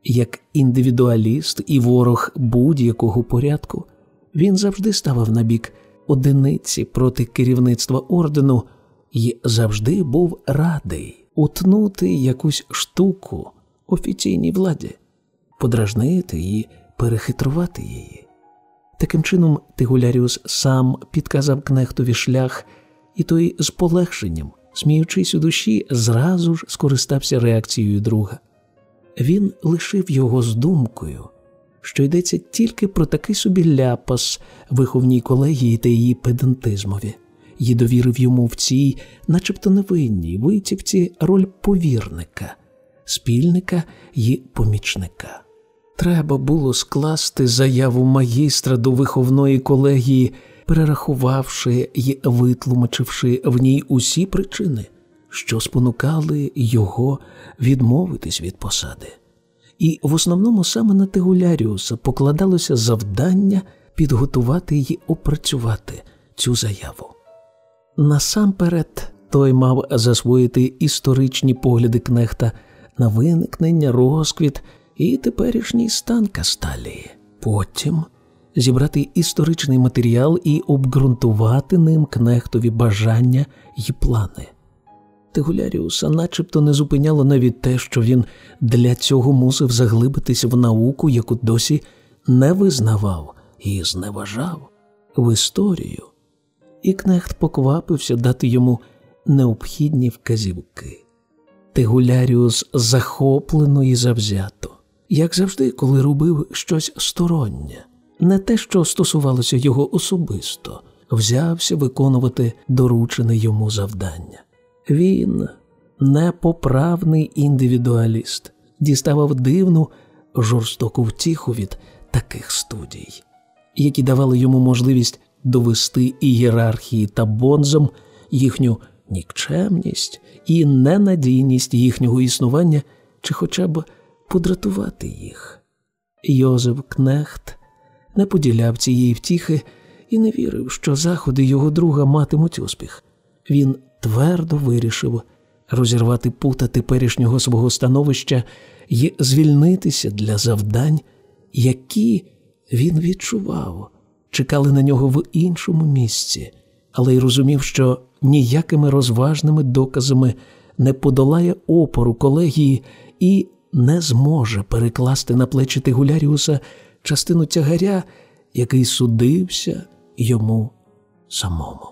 Як індивідуаліст і ворог будь-якого порядку, він завжди ставав на бік одиниці проти керівництва ордену і завжди був радий утнути якусь штуку офіційній владі, подражнити і перехитрувати її. Таким чином, Тигуляріус сам підказав кнехтові шлях, і той з полегшенням, сміючись у душі, зразу ж скористався реакцією друга. Він лишив його з думкою, що йдеться тільки про такий собі ляпас виховній колегії та її педантизмові, і довірив йому в цій, начебто невинній витівці, роль повірника, спільника і помічника. Треба було скласти заяву магістра до виховної колегії, перерахувавши і витлумачивши в ній усі причини, що спонукали його відмовитись від посади. І в основному саме на Тегуляріуса покладалося завдання підготувати і опрацювати цю заяву. Насамперед, той мав засвоїти історичні погляди кнехта на виникнення, розквіт і теперішній стан Касталії. Потім зібрати історичний матеріал і обґрунтувати ним кнехтові бажання й плани. Тегуляріуса начебто не зупиняло навіть те, що він для цього мусив заглибитись в науку, яку досі не визнавав і зневажав в історію, і кнехт поквапився дати йому необхідні вказівки. Тегуляріус захоплено і завзято, як завжди, коли робив щось стороннє, не те, що стосувалося його особисто, взявся виконувати доручене йому завдання. Він непоправний індивідуаліст, діставав дивну жорстоку втіху від таких студій, які давали йому можливість довести ієрархії та бонзам їхню нікчемність і ненадійність їхнього існування чи хоча б подратувати їх. Йозеф Кнехт не поділяв цієї втіхи і не вірив, що заходи його друга матимуть успіх. Він твердо вирішив розірвати пута теперішнього свого становища і звільнитися для завдань, які він відчував, чекали на нього в іншому місці, але й розумів, що ніякими розважними доказами не подолає опору колегії і не зможе перекласти на плечі Тигуляріуса частину тягаря, який судився йому самому.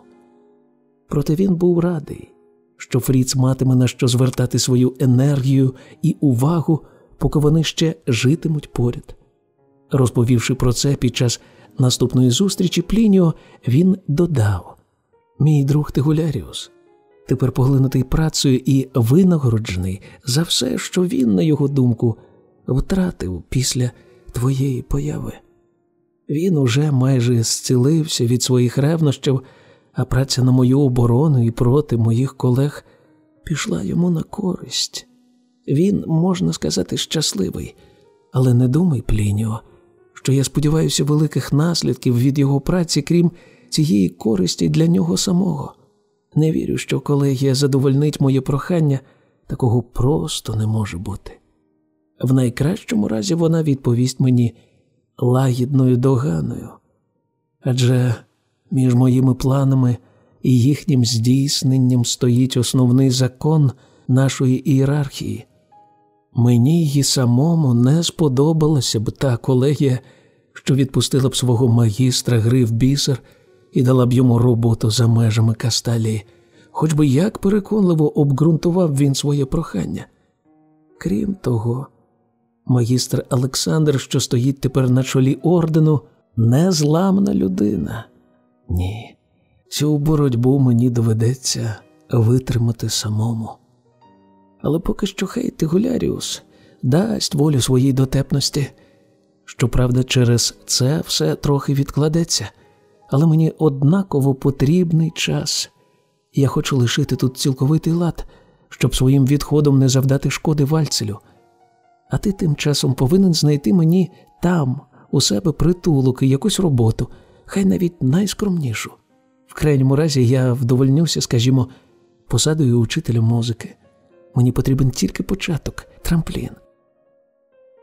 Проте він був радий, що Фріц матиме на що звертати свою енергію і увагу, поки вони ще житимуть поряд. Розповівши про це під час наступної зустрічі Плініо, він додав: Мій друг Тигуляріус, тепер поглинутий працею і винагороджений за все, що він, на його думку, втратив після твоєї появи. Він уже майже зцілився від своїх ревнощів а праця на мою оборону і проти моїх колег пішла йому на користь. Він, можна сказати, щасливий, але не думай, Плініо, що я сподіваюся великих наслідків від його праці, крім цієї користі для нього самого. Не вірю, що колегія задовольнить моє прохання, такого просто не може бути. В найкращому разі вона відповість мені лагідною доганою. Адже між моїми планами і їхнім здійсненням стоїть основний закон нашої ієрархії. Мені її самому не сподобалася б та колегія, що відпустила б свого магістра гри в бісер і дала б йому роботу за межами касталії, хоч би як переконливо обґрунтував він своє прохання. Крім того, Магістр Олександр, що стоїть тепер на чолі ордену, незламна людина. Ні, цю боротьбу мені доведеться витримати самому. Але поки що Хейти Гуляріус дасть волю своїй дотепності. Щоправда, через це все трохи відкладеться, але мені однаково потрібний час. Я хочу лишити тут цілковитий лад, щоб своїм відходом не завдати шкоди вальцелю. А ти тим часом повинен знайти мені там, у себе притулок і якусь роботу, хай навіть найскромнішу. В крайньому разі я вдовольнюся, скажімо, посадою учителя музики. Мені потрібен тільки початок, трамплін.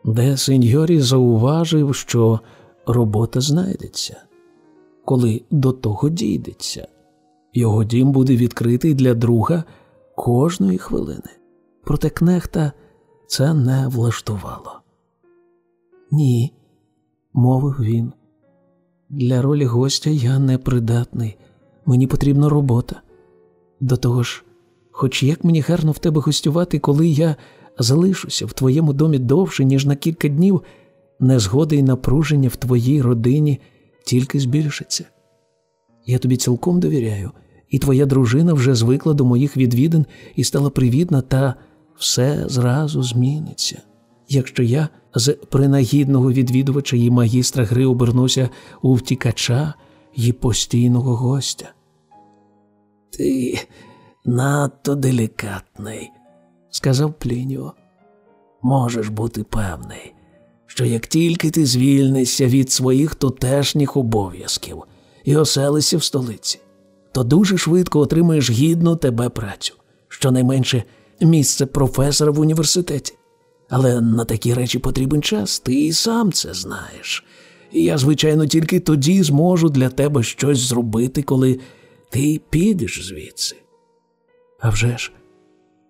Де сеньорі зауважив, що робота знайдеться, коли до того дійдеться, його дім буде відкритий для друга кожної хвилини. Проте кнехта це не влаштувало. Ні, мовив він. Для ролі гостя я непридатний, мені потрібна робота. До того ж, хоч як мені гарно в тебе гостювати, коли я залишуся в твоєму домі довше, ніж на кілька днів, незгоди й напруження в твоїй родині тільки збільшиться. Я тобі цілком довіряю, і твоя дружина вже звикла до моїх відвідин і стала привітна, та все зразу зміниться. Якщо я з принагідного відвідувача і магістра гри обернуся у втікача і постійного гостя. Ти надто делікатний, сказав Плініо. Можеш бути певний, що як тільки ти звільнишся від своїх тутешніх обов'язків і оселишся в столиці, то дуже швидко отримаєш гідну тебе працю, щонайменше місце професора в університеті. Але на такі речі потрібен час, ти і сам це знаєш. Я, звичайно, тільки тоді зможу для тебе щось зробити, коли ти підеш звідси. А вже ж,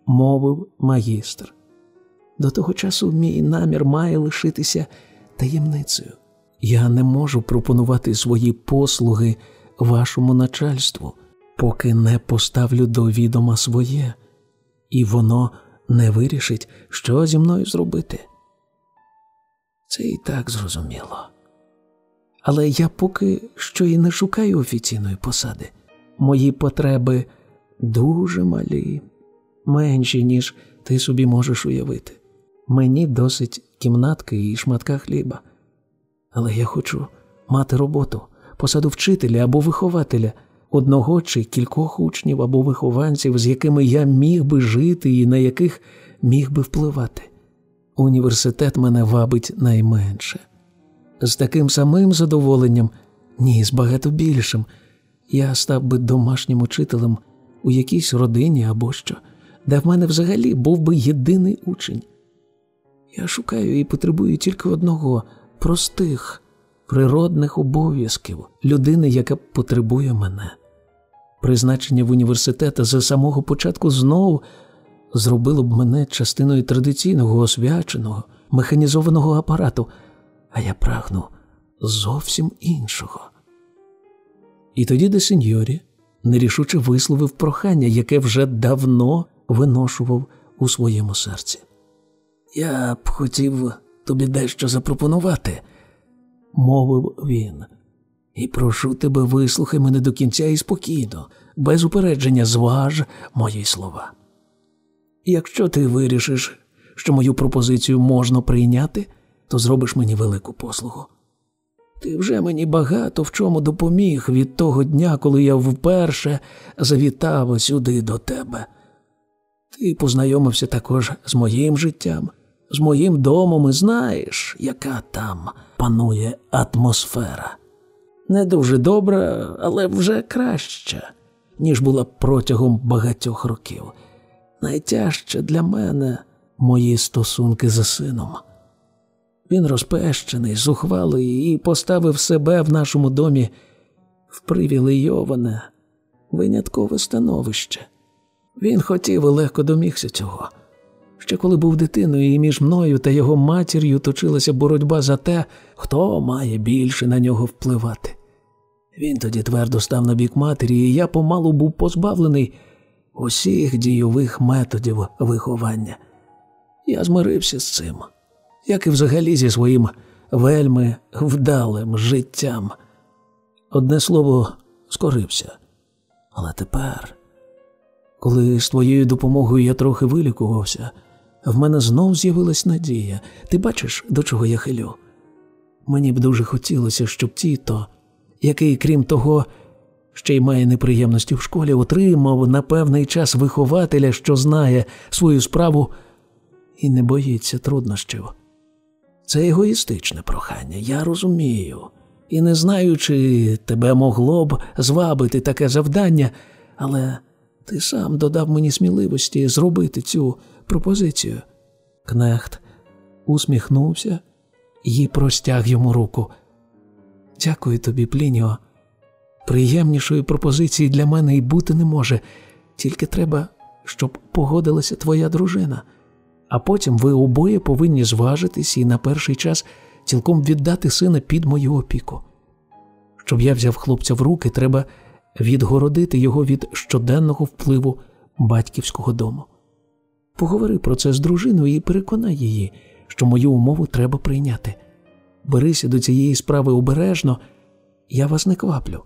мовив магістр. До того часу мій намір має лишитися таємницею. Я не можу пропонувати свої послуги вашому начальству, поки не поставлю до відома своє, і воно не вирішить, що зі мною зробити. Це і так зрозуміло. Але я поки що і не шукаю офіційної посади. Мої потреби дуже малі, менші, ніж ти собі можеш уявити. Мені досить кімнатки і шматка хліба. Але я хочу мати роботу, посаду вчителя або вихователя, одного чи кількох учнів або вихованців, з якими я міг би жити і на яких міг би впливати. Університет мене вабить найменше. З таким самим задоволенням, ні, з багато більшим, я став би домашнім учителем у якійсь родині або що, де в мене взагалі був би єдиний учень. Я шукаю і потребую тільки одного простих, природних обов'язків людини, яка потребує мене. Призначення в університет за самого початку знову зробило б мене частиною традиційного освяченого, механізованого апарату, а я прагну зовсім іншого. І тоді де сеньорі нерішуче висловив прохання, яке вже давно виношував у своєму серці. Я б хотів тобі дещо запропонувати, мовив він, і прошу тебе, вислухай мене до кінця і спокійно, без упередження зваж мої слова. Якщо ти вирішиш, що мою пропозицію можна прийняти, то зробиш мені велику послугу. Ти вже мені багато в чому допоміг від того дня, коли я вперше завітав сюди до тебе. Ти познайомився також з моїм життям, з моїм домом і знаєш, яка там панує атмосфера. Не дуже добра, але вже краща, ніж була протягом багатьох років. Найтяжче для мене мої стосунки з сином. Він розпещений, зухвалий і поставив себе в нашому домі в привілейоване, виняткове становище. Він хотів і легко домігся цього. Ще коли був дитиною, і між мною та його матір'ю точилася боротьба за те, хто має більше на нього впливати. Він тоді твердо став на бік матері, і я помалу був позбавлений усіх дійових методів виховання. Я змирився з цим як і взагалі зі своїм вельми вдалим життям. Одне слово, скорився. Але тепер, коли з твоєю допомогою я трохи вилікувався, в мене знов з'явилась надія. Ти бачиш, до чого я хилю? Мені б дуже хотілося, щоб тіто, який, крім того, ще й має неприємності в школі, отримав на певний час вихователя, що знає свою справу і не боїться труднощів. Це егоїстичне прохання, я розумію, і не знаю, чи тебе могло б звабити таке завдання, але ти сам додав мені сміливості зробити цю пропозицію. Кнехт усміхнувся і простяг йому руку. Дякую тобі, Плініо. Приємнішої пропозиції для мене і бути не може, тільки треба, щоб погодилася твоя дружина, а потім ви обоє повинні зважитись і на перший час цілком віддати сина під мою опіку. Щоб я взяв хлопця в руки, треба відгородити його від щоденного впливу батьківського дому. Поговори про це з дружиною і переконай її, що мою умову треба прийняти. Берися до цієї справи обережно, я вас не кваплю.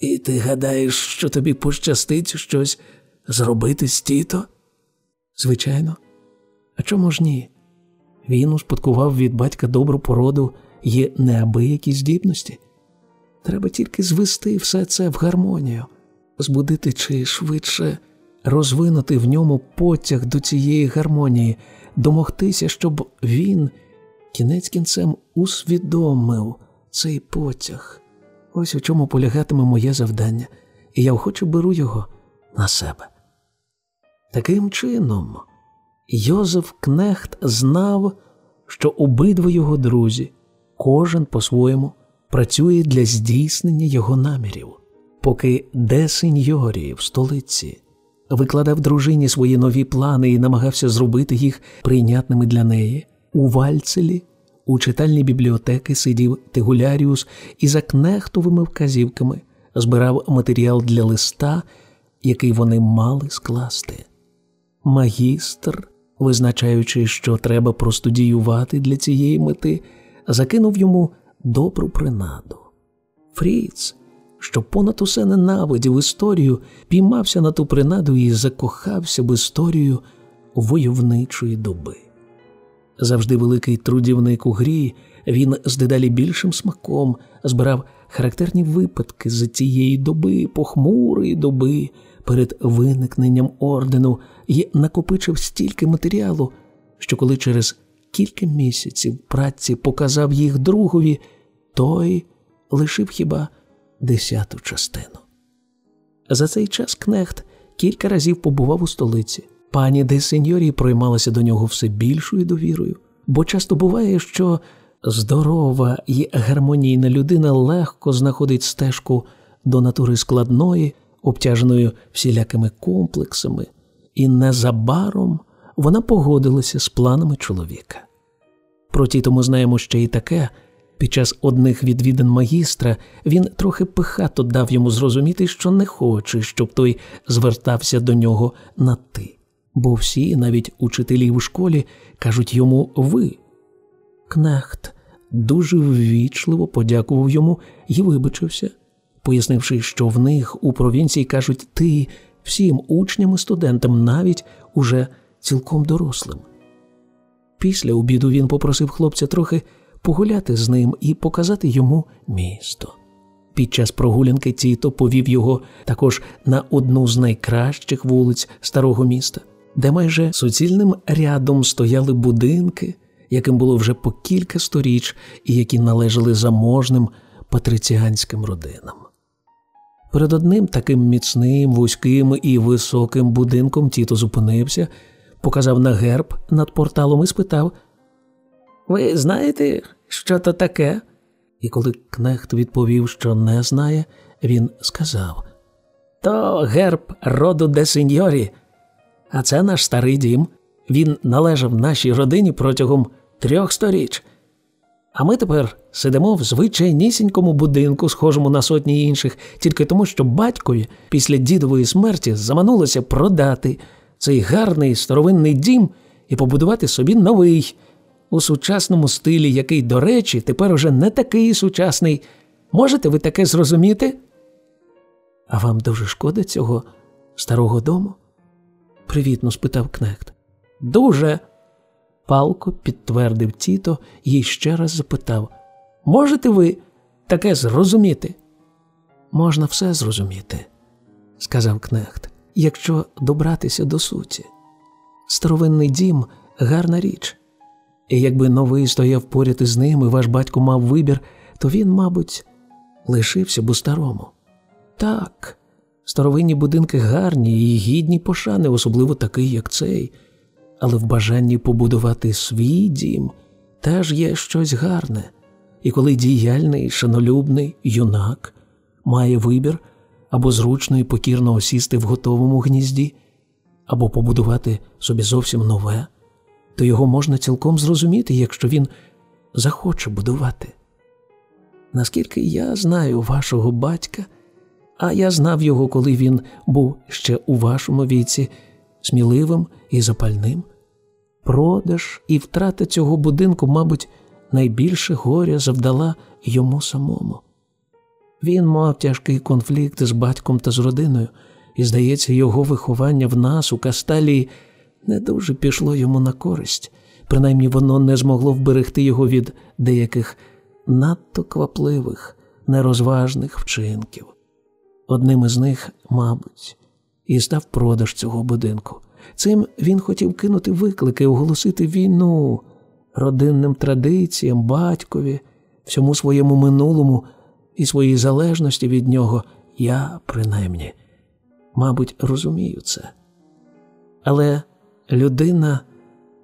І ти гадаєш, що тобі пощастить щось зробити з тіто? Звичайно. А чому ж ні? Він успадкував від батька добру породу і неабиякі здібності. Треба тільки звести все це в гармонію, збудити чи швидше розвинути в ньому потяг до цієї гармонії, домогтися, щоб він кінець кінцем усвідомив цей потяг. Ось у чому полягатиме моє завдання, і я охоче беру його на себе. Таким чином, Йозеф Кнехт знав, що обидва його друзі, кожен по-своєму, працює для здійснення його намірів, поки де сеньорі в столиці викладав дружині свої нові плани і намагався зробити їх прийнятними для неї, у Вальцелі у читальній бібліотеки сидів Тегуляріус і за кнехтовими вказівками збирав матеріал для листа, який вони мали скласти. Магістр, визначаючи, що треба простудіювати для цієї мети, закинув йому добру принаду. Фріц, що понад усе ненавидів історію, піймався на ту принаду і закохався в історію войовничої доби. Завжди великий трудівник у грі, він з дедалі більшим смаком збирав характерні випадки з цієї доби, похмурої доби, перед виникненням ордену і накопичив стільки матеріалу, що коли через кілька місяців праці показав їх другові, той лишив хіба десяту частину. За цей час Кнехт кілька разів побував у столиці. Пані де сеньорі проймалася до нього все більшою довірою, бо часто буває, що здорова і гармонійна людина легко знаходить стежку до натури складної, обтяженою всілякими комплексами, і незабаром вона погодилася з планами чоловіка. Проті тому знаємо ще й таке. Під час одних відвідин магістра він трохи пихато дав йому зрозуміти, що не хоче, щоб той звертався до нього на ти бо всі, навіть учителі в школі, кажуть йому ви. Кнехт дуже ввічливо подякував йому і вибачився, пояснивши, що в них у провінції кажуть ти всім учням і студентам, навіть уже цілком дорослим. Після обіду він попросив хлопця трохи погуляти з ним і показати йому місто. Під час прогулянки Тіто повів його також на одну з найкращих вулиць старого міста де майже суцільним рядом стояли будинки, яким було вже по кілька сторіч і які належали заможним патриціанським родинам. Перед одним таким міцним, вузьким і високим будинком тіто зупинився, показав на герб над порталом і спитав: Ви знаєте, що то таке? І коли Кнехт відповів, що не знає, він сказав: То герб роду де сеньорі, а це наш старий дім. Він належав нашій родині протягом трьох сторіч. А ми тепер сидимо в звичайнісінькому будинку, схожому на сотні інших, тільки тому, що батькові після дідової смерті заманулося продати цей гарний старовинний дім і побудувати собі новий, у сучасному стилі, який, до речі, тепер уже не такий сучасний. Можете ви таке зрозуміти? А вам дуже шкода цього старого дому? Привітно спитав кнехт. Дуже. Палко підтвердив тіто і ще раз запитав Можете ви таке зрозуміти? Можна все зрозуміти, сказав кнехт, якщо добратися до суті. Старовинний дім гарна річ, і якби новий стояв поряд із ним, і ваш батько мав вибір, то він, мабуть, лишився б у старому. Так, старовинні будинки гарні і гідні пошани, особливо такий, як цей, але в бажанні побудувати свій дім теж є щось гарне, і коли діяльний, шанолюбний юнак має вибір або зручно і покірно осісти в готовому гнізді, або побудувати собі зовсім нове, то його можна цілком зрозуміти, якщо він захоче будувати. Наскільки я знаю вашого батька, а я знав його, коли він був ще у вашому віці, сміливим і запальним, продаж і втрата цього будинку, мабуть, найбільше горя завдала йому самому. Він мав тяжкий конфлікт з батьком та з родиною, і, здається, його виховання в нас у Касталії не дуже пішло йому на користь, принаймні воно не змогло вберегти його від деяких надто квапливих, нерозважних вчинків. Одним із них, мабуть, і став продаж цього будинку. Цим він хотів кинути виклики, оголосити війну родинним традиціям, батькові, всьому своєму минулому і своїй залежності від нього, я, принаймні, мабуть, розумію це. Але людина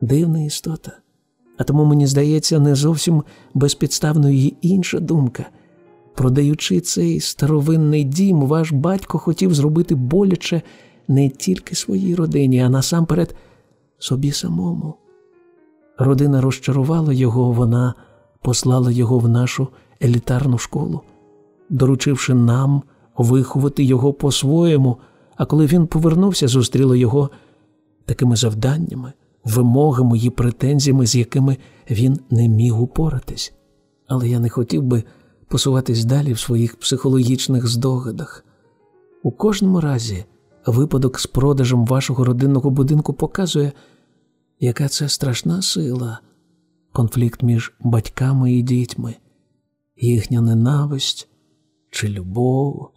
дивна істота, а тому мені здається, не зовсім безпідставною її інша думка. Продаючи цей старовинний дім, ваш батько хотів зробити боляче не тільки своїй родині, а насамперед собі самому. Родина розчарувала його, вона послала його в нашу елітарну школу доручивши нам виховати його по-своєму, а коли він повернувся, зустріло його такими завданнями, вимогами і претензіями, з якими він не міг упоратись. Але я не хотів би посуватись далі в своїх психологічних здогадах. У кожному разі випадок з продажем вашого родинного будинку показує, яка це страшна сила, конфлікт між батьками і дітьми, їхня ненависть, чи любов,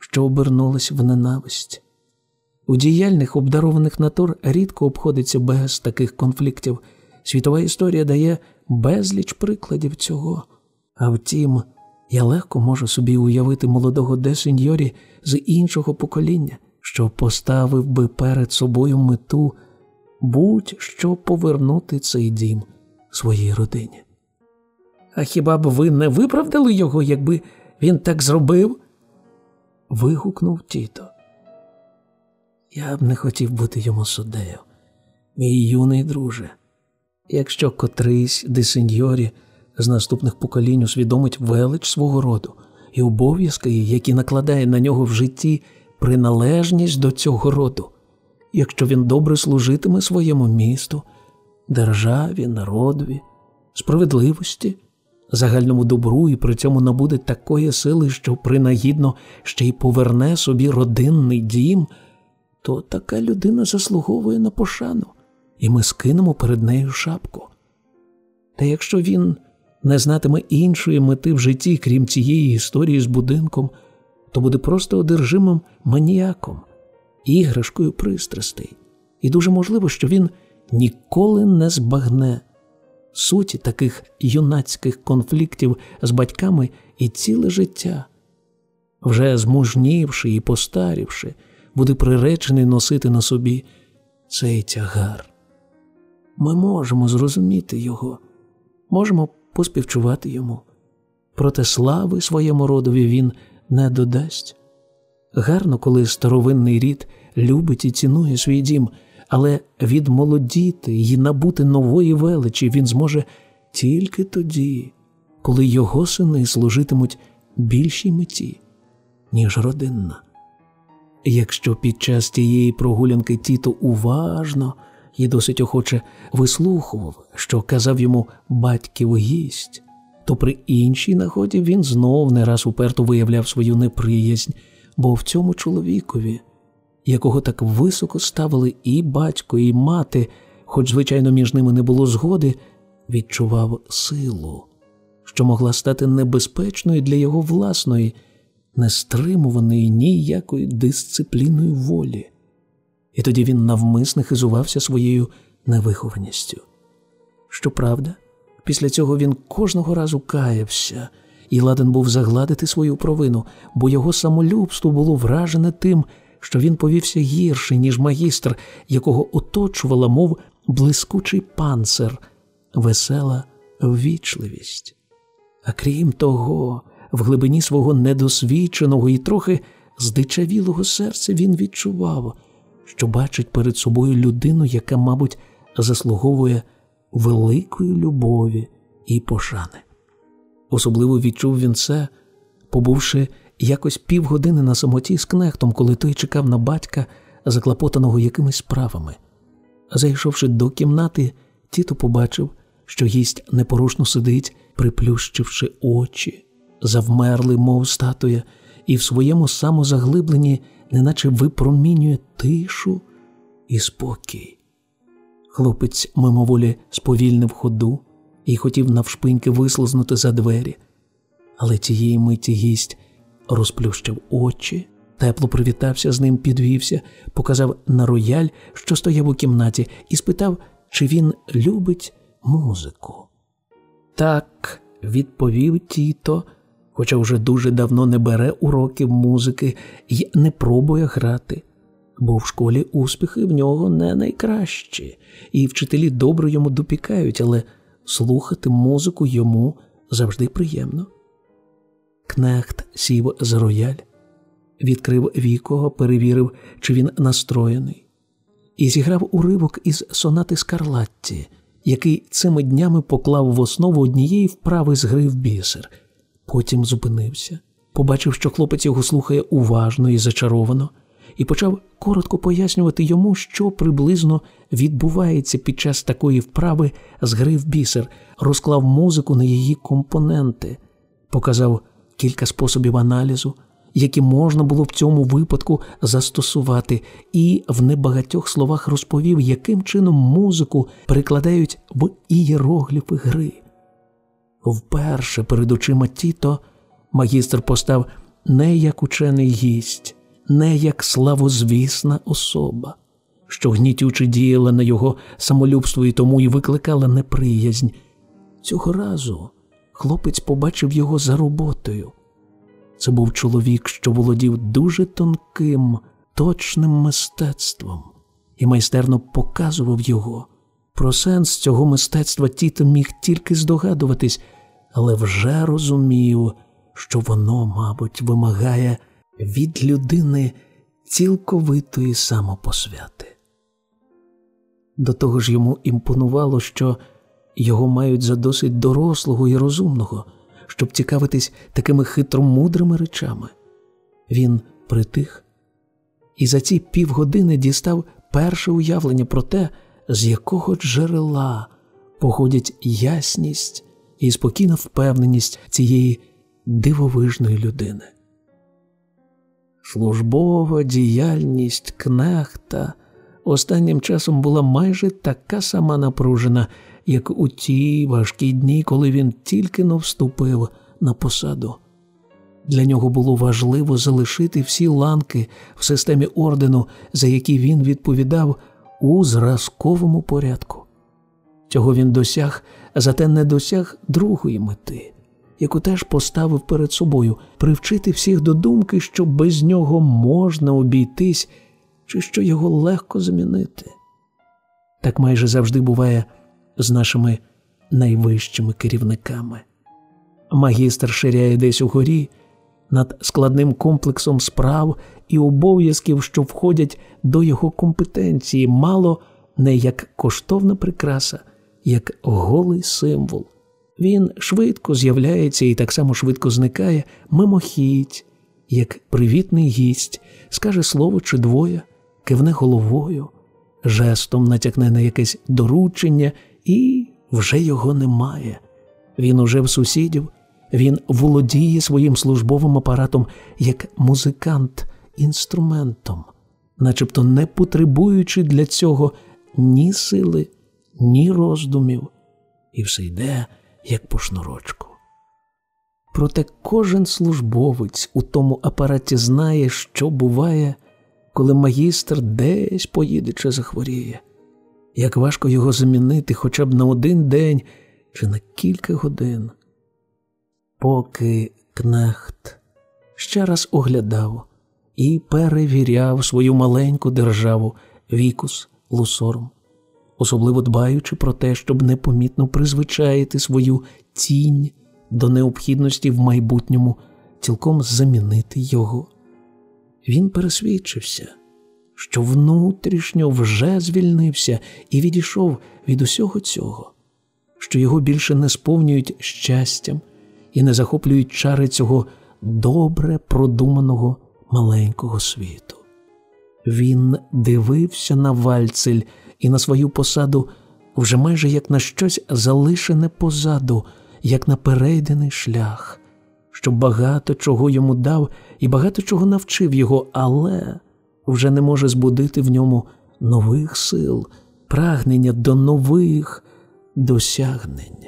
що обернулась в ненависть. У діяльних обдарованих натур рідко обходиться без таких конфліктів. Світова історія дає безліч прикладів цього. А втім, я легко можу собі уявити молодого де сеньорі з іншого покоління, що поставив би перед собою мету будь-що повернути цей дім своїй родині. А хіба б ви не виправдали його, якби він так зробив? вигукнув тіто. Я б не хотів бути йому суддею, мій юний друже. Якщо котрийсь десеньорі з наступних поколінь усвідомить велич свого роду і обов'язки, які накладає на нього в житті приналежність до цього роду, якщо він добре служитиме своєму місту, державі, народові, справедливості загальному добру і при цьому набуде такої сили, що принагідно ще й поверне собі родинний дім, то така людина заслуговує на пошану, і ми скинемо перед нею шапку. Та якщо він не знатиме іншої мети в житті, крім цієї історії з будинком, то буде просто одержимим маніяком, іграшкою пристрастей, і дуже можливо, що він ніколи не збагне суті таких юнацьких конфліктів з батьками і ціле життя. Вже змужнівши і постарівши, буде приречений носити на собі цей тягар. Ми можемо зрозуміти його, можемо поспівчувати йому, проте слави своєму родові він не додасть. Гарно, коли старовинний рід любить і цінує свій дім але відмолодіти і набути нової величі він зможе тільки тоді, коли його сини служитимуть більшій меті, ніж родинна. Якщо під час тієї прогулянки тіто уважно і досить охоче вислухував, що казав йому батьків гість, то при іншій нагоді він знов не раз уперто виявляв свою неприязнь, бо в цьому чоловікові, якого так високо ставили і батько, і мати, хоч, звичайно, між ними не було згоди, відчував силу, що могла стати небезпечною для його власної, нестримуваної ніякої дисципліною волі. І тоді він навмисне хизувався своєю невихованістю. Щоправда, після цього він кожного разу каявся, і ладен був загладити свою провину, бо його самолюбство було вражене тим, що він повівся гірше, ніж магістр, якого оточувала, мов блискучий панцир, весела ввічливість. А крім того, в глибині свого недосвідченого і трохи здичавілого серця він відчував, що бачить перед собою людину, яка, мабуть, заслуговує великої любові і пошани. Особливо відчув він це, побувши якось півгодини на самоті з кнехтом, коли той чекав на батька, заклопотаного якимись справами. Зайшовши до кімнати, тіто побачив, що гість непорушно сидить, приплющивши очі, завмерли, мов статуя, і в своєму самозаглибленні неначе випромінює тишу і спокій. Хлопець мимоволі сповільнив ходу і хотів навшпиньки вислизнути за двері, але тієї миті гість розплющив очі, тепло привітався з ним, підвівся, показав на рояль, що стояв у кімнаті, і спитав, чи він любить музику. Так, відповів тіто, хоча вже дуже давно не бере уроків музики і не пробує грати, бо в школі успіхи в нього не найкращі, і вчителі добре йому допікають, але слухати музику йому завжди приємно. Кнехт сів за рояль, відкрив віко, перевірив, чи він настроєний, і зіграв уривок із сонати Скарлатті, який цими днями поклав в основу однієї вправи з гри в бісер. Потім зупинився, побачив, що хлопець його слухає уважно і зачаровано, і почав коротко пояснювати йому, що приблизно відбувається під час такої вправи з гри в бісер, розклав музику на її компоненти, показав кілька способів аналізу, які можна було в цьому випадку застосувати, і в небагатьох словах розповів, яким чином музику перекладають в ієрогліфи гри. Вперше перед очима Тіто магістр постав не як учений гість, не як славозвісна особа, що гнітюче діяла на його самолюбство і тому і викликала неприязнь. Цього разу хлопець побачив його за роботою. Це був чоловік, що володів дуже тонким, точним мистецтвом і майстерно показував його. Про сенс цього мистецтва Тіто міг тільки здогадуватись, але вже розумів, що воно, мабуть, вимагає від людини цілковитої самопосвяти. До того ж йому імпонувало, що його мають за досить дорослого і розумного, щоб цікавитись такими хитромудрими речами. Він притих і за ці півгодини дістав перше уявлення про те, з якого джерела походять ясність і спокійна впевненість цієї дивовижної людини. Службова діяльність кнехта останнім часом була майже така сама напружена, як у ті важкі дні, коли він тільки но вступив на посаду. Для нього було важливо залишити всі ланки в системі ордену, за які він відповідав у зразковому порядку. Цього він досяг, зате не досяг другої мети, яку теж поставив перед собою привчити всіх до думки, що без нього можна обійтись, чи що його легко замінити. Так майже завжди буває з нашими найвищими керівниками. Магістр ширяє десь угорі над складним комплексом справ і обов'язків, що входять до його компетенції, мало не як коштовна прикраса, як голий символ. Він швидко з'являється і так само швидко зникає, мимохідь, як привітний гість, скаже слово чи двоє, кивне головою, жестом натякне на якесь доручення, і вже його немає. Він уже в сусідів, він володіє своїм службовим апаратом як музикант інструментом, начебто не потребуючи для цього ні сили, ні роздумів, і все йде, як по шнурочку. Проте кожен службовець у тому апараті знає, що буває, коли магістр десь поїде чи захворіє, як важко його замінити хоча б на один день чи на кілька годин. Поки кнехт ще раз оглядав і перевіряв свою маленьку державу вікус лусором, особливо дбаючи про те, щоб непомітно призвичаїти свою тінь до необхідності в майбутньому цілком замінити його. Він пересвідчився, що внутрішньо вже звільнився і відійшов від усього цього, що його більше не сповнюють щастям і не захоплюють чари цього добре продуманого маленького світу. Він дивився на вальцель і на свою посаду вже майже як на щось залишене позаду, як на перейдений шлях, що багато чого йому дав і багато чого навчив його, але вже не може збудити в ньому нових сил, прагнення до нових досягнень.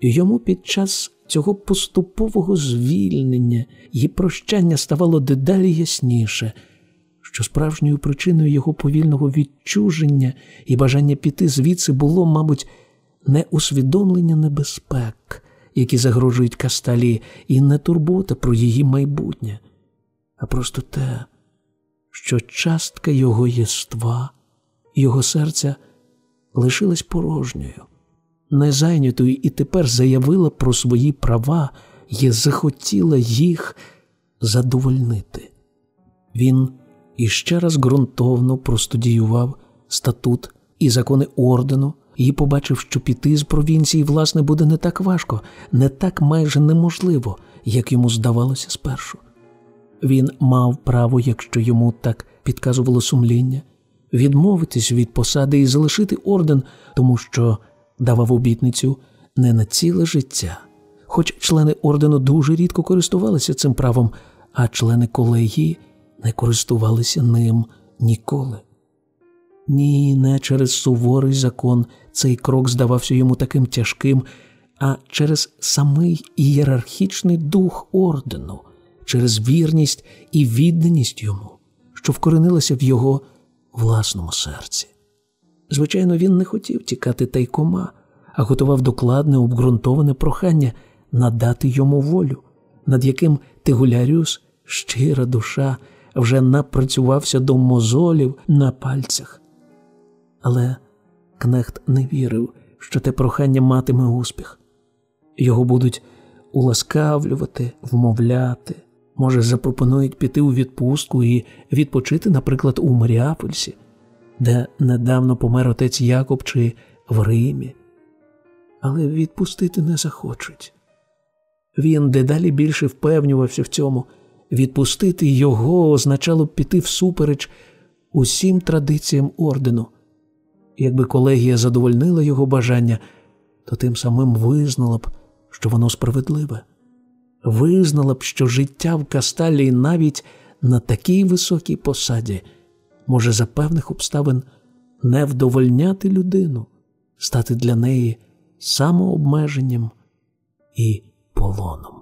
І йому під час цього поступового звільнення і прощання ставало дедалі ясніше, що справжньою причиною його повільного відчуження і бажання піти звідси було, мабуть, не усвідомлення небезпек, які загрожують касталі, і не турбота про її майбутнє, а просто те, що частка його єства, його серця лишилась порожньою, незайнятою і тепер заявила про свої права і захотіла їх задовольнити. Він іще раз ґрунтовно простудіював статут і закони ордену і побачив, що піти з провінції, власне, буде не так важко, не так майже неможливо, як йому здавалося спершу. Він мав право, якщо йому так підказувало сумління, відмовитись від посади і залишити орден, тому що давав обітницю не на ціле життя. Хоч члени ордену дуже рідко користувалися цим правом, а члени колегії користувалися ним ніколи. Ні, не через суворий закон цей крок здавався йому таким тяжким, а через самий ієрархічний дух ордену, через вірність і відданість йому, що вкоренилася в його власному серці. Звичайно, він не хотів тікати тайкома, а готував докладне обґрунтоване прохання надати йому волю, над яким Тигуляріус, щира душа, вже напрацювався до мозолів на пальцях. Але Кнехт не вірив, що те прохання матиме успіх. Його будуть уласкавлювати, вмовляти, може, запропонують піти у відпустку і відпочити, наприклад, у Маріапольсі, де недавно помер отець Якоб чи в Римі. Але відпустити не захочуть. Він дедалі більше впевнювався в цьому. Відпустити його означало б піти всупереч усім традиціям ордену. Якби колегія задовольнила його бажання, то тим самим визнала б, що воно справедливе, визнала б, що життя в Касталії навіть на такій високій посаді може за певних обставин не вдовольняти людину, стати для неї самообмеженням і полоном.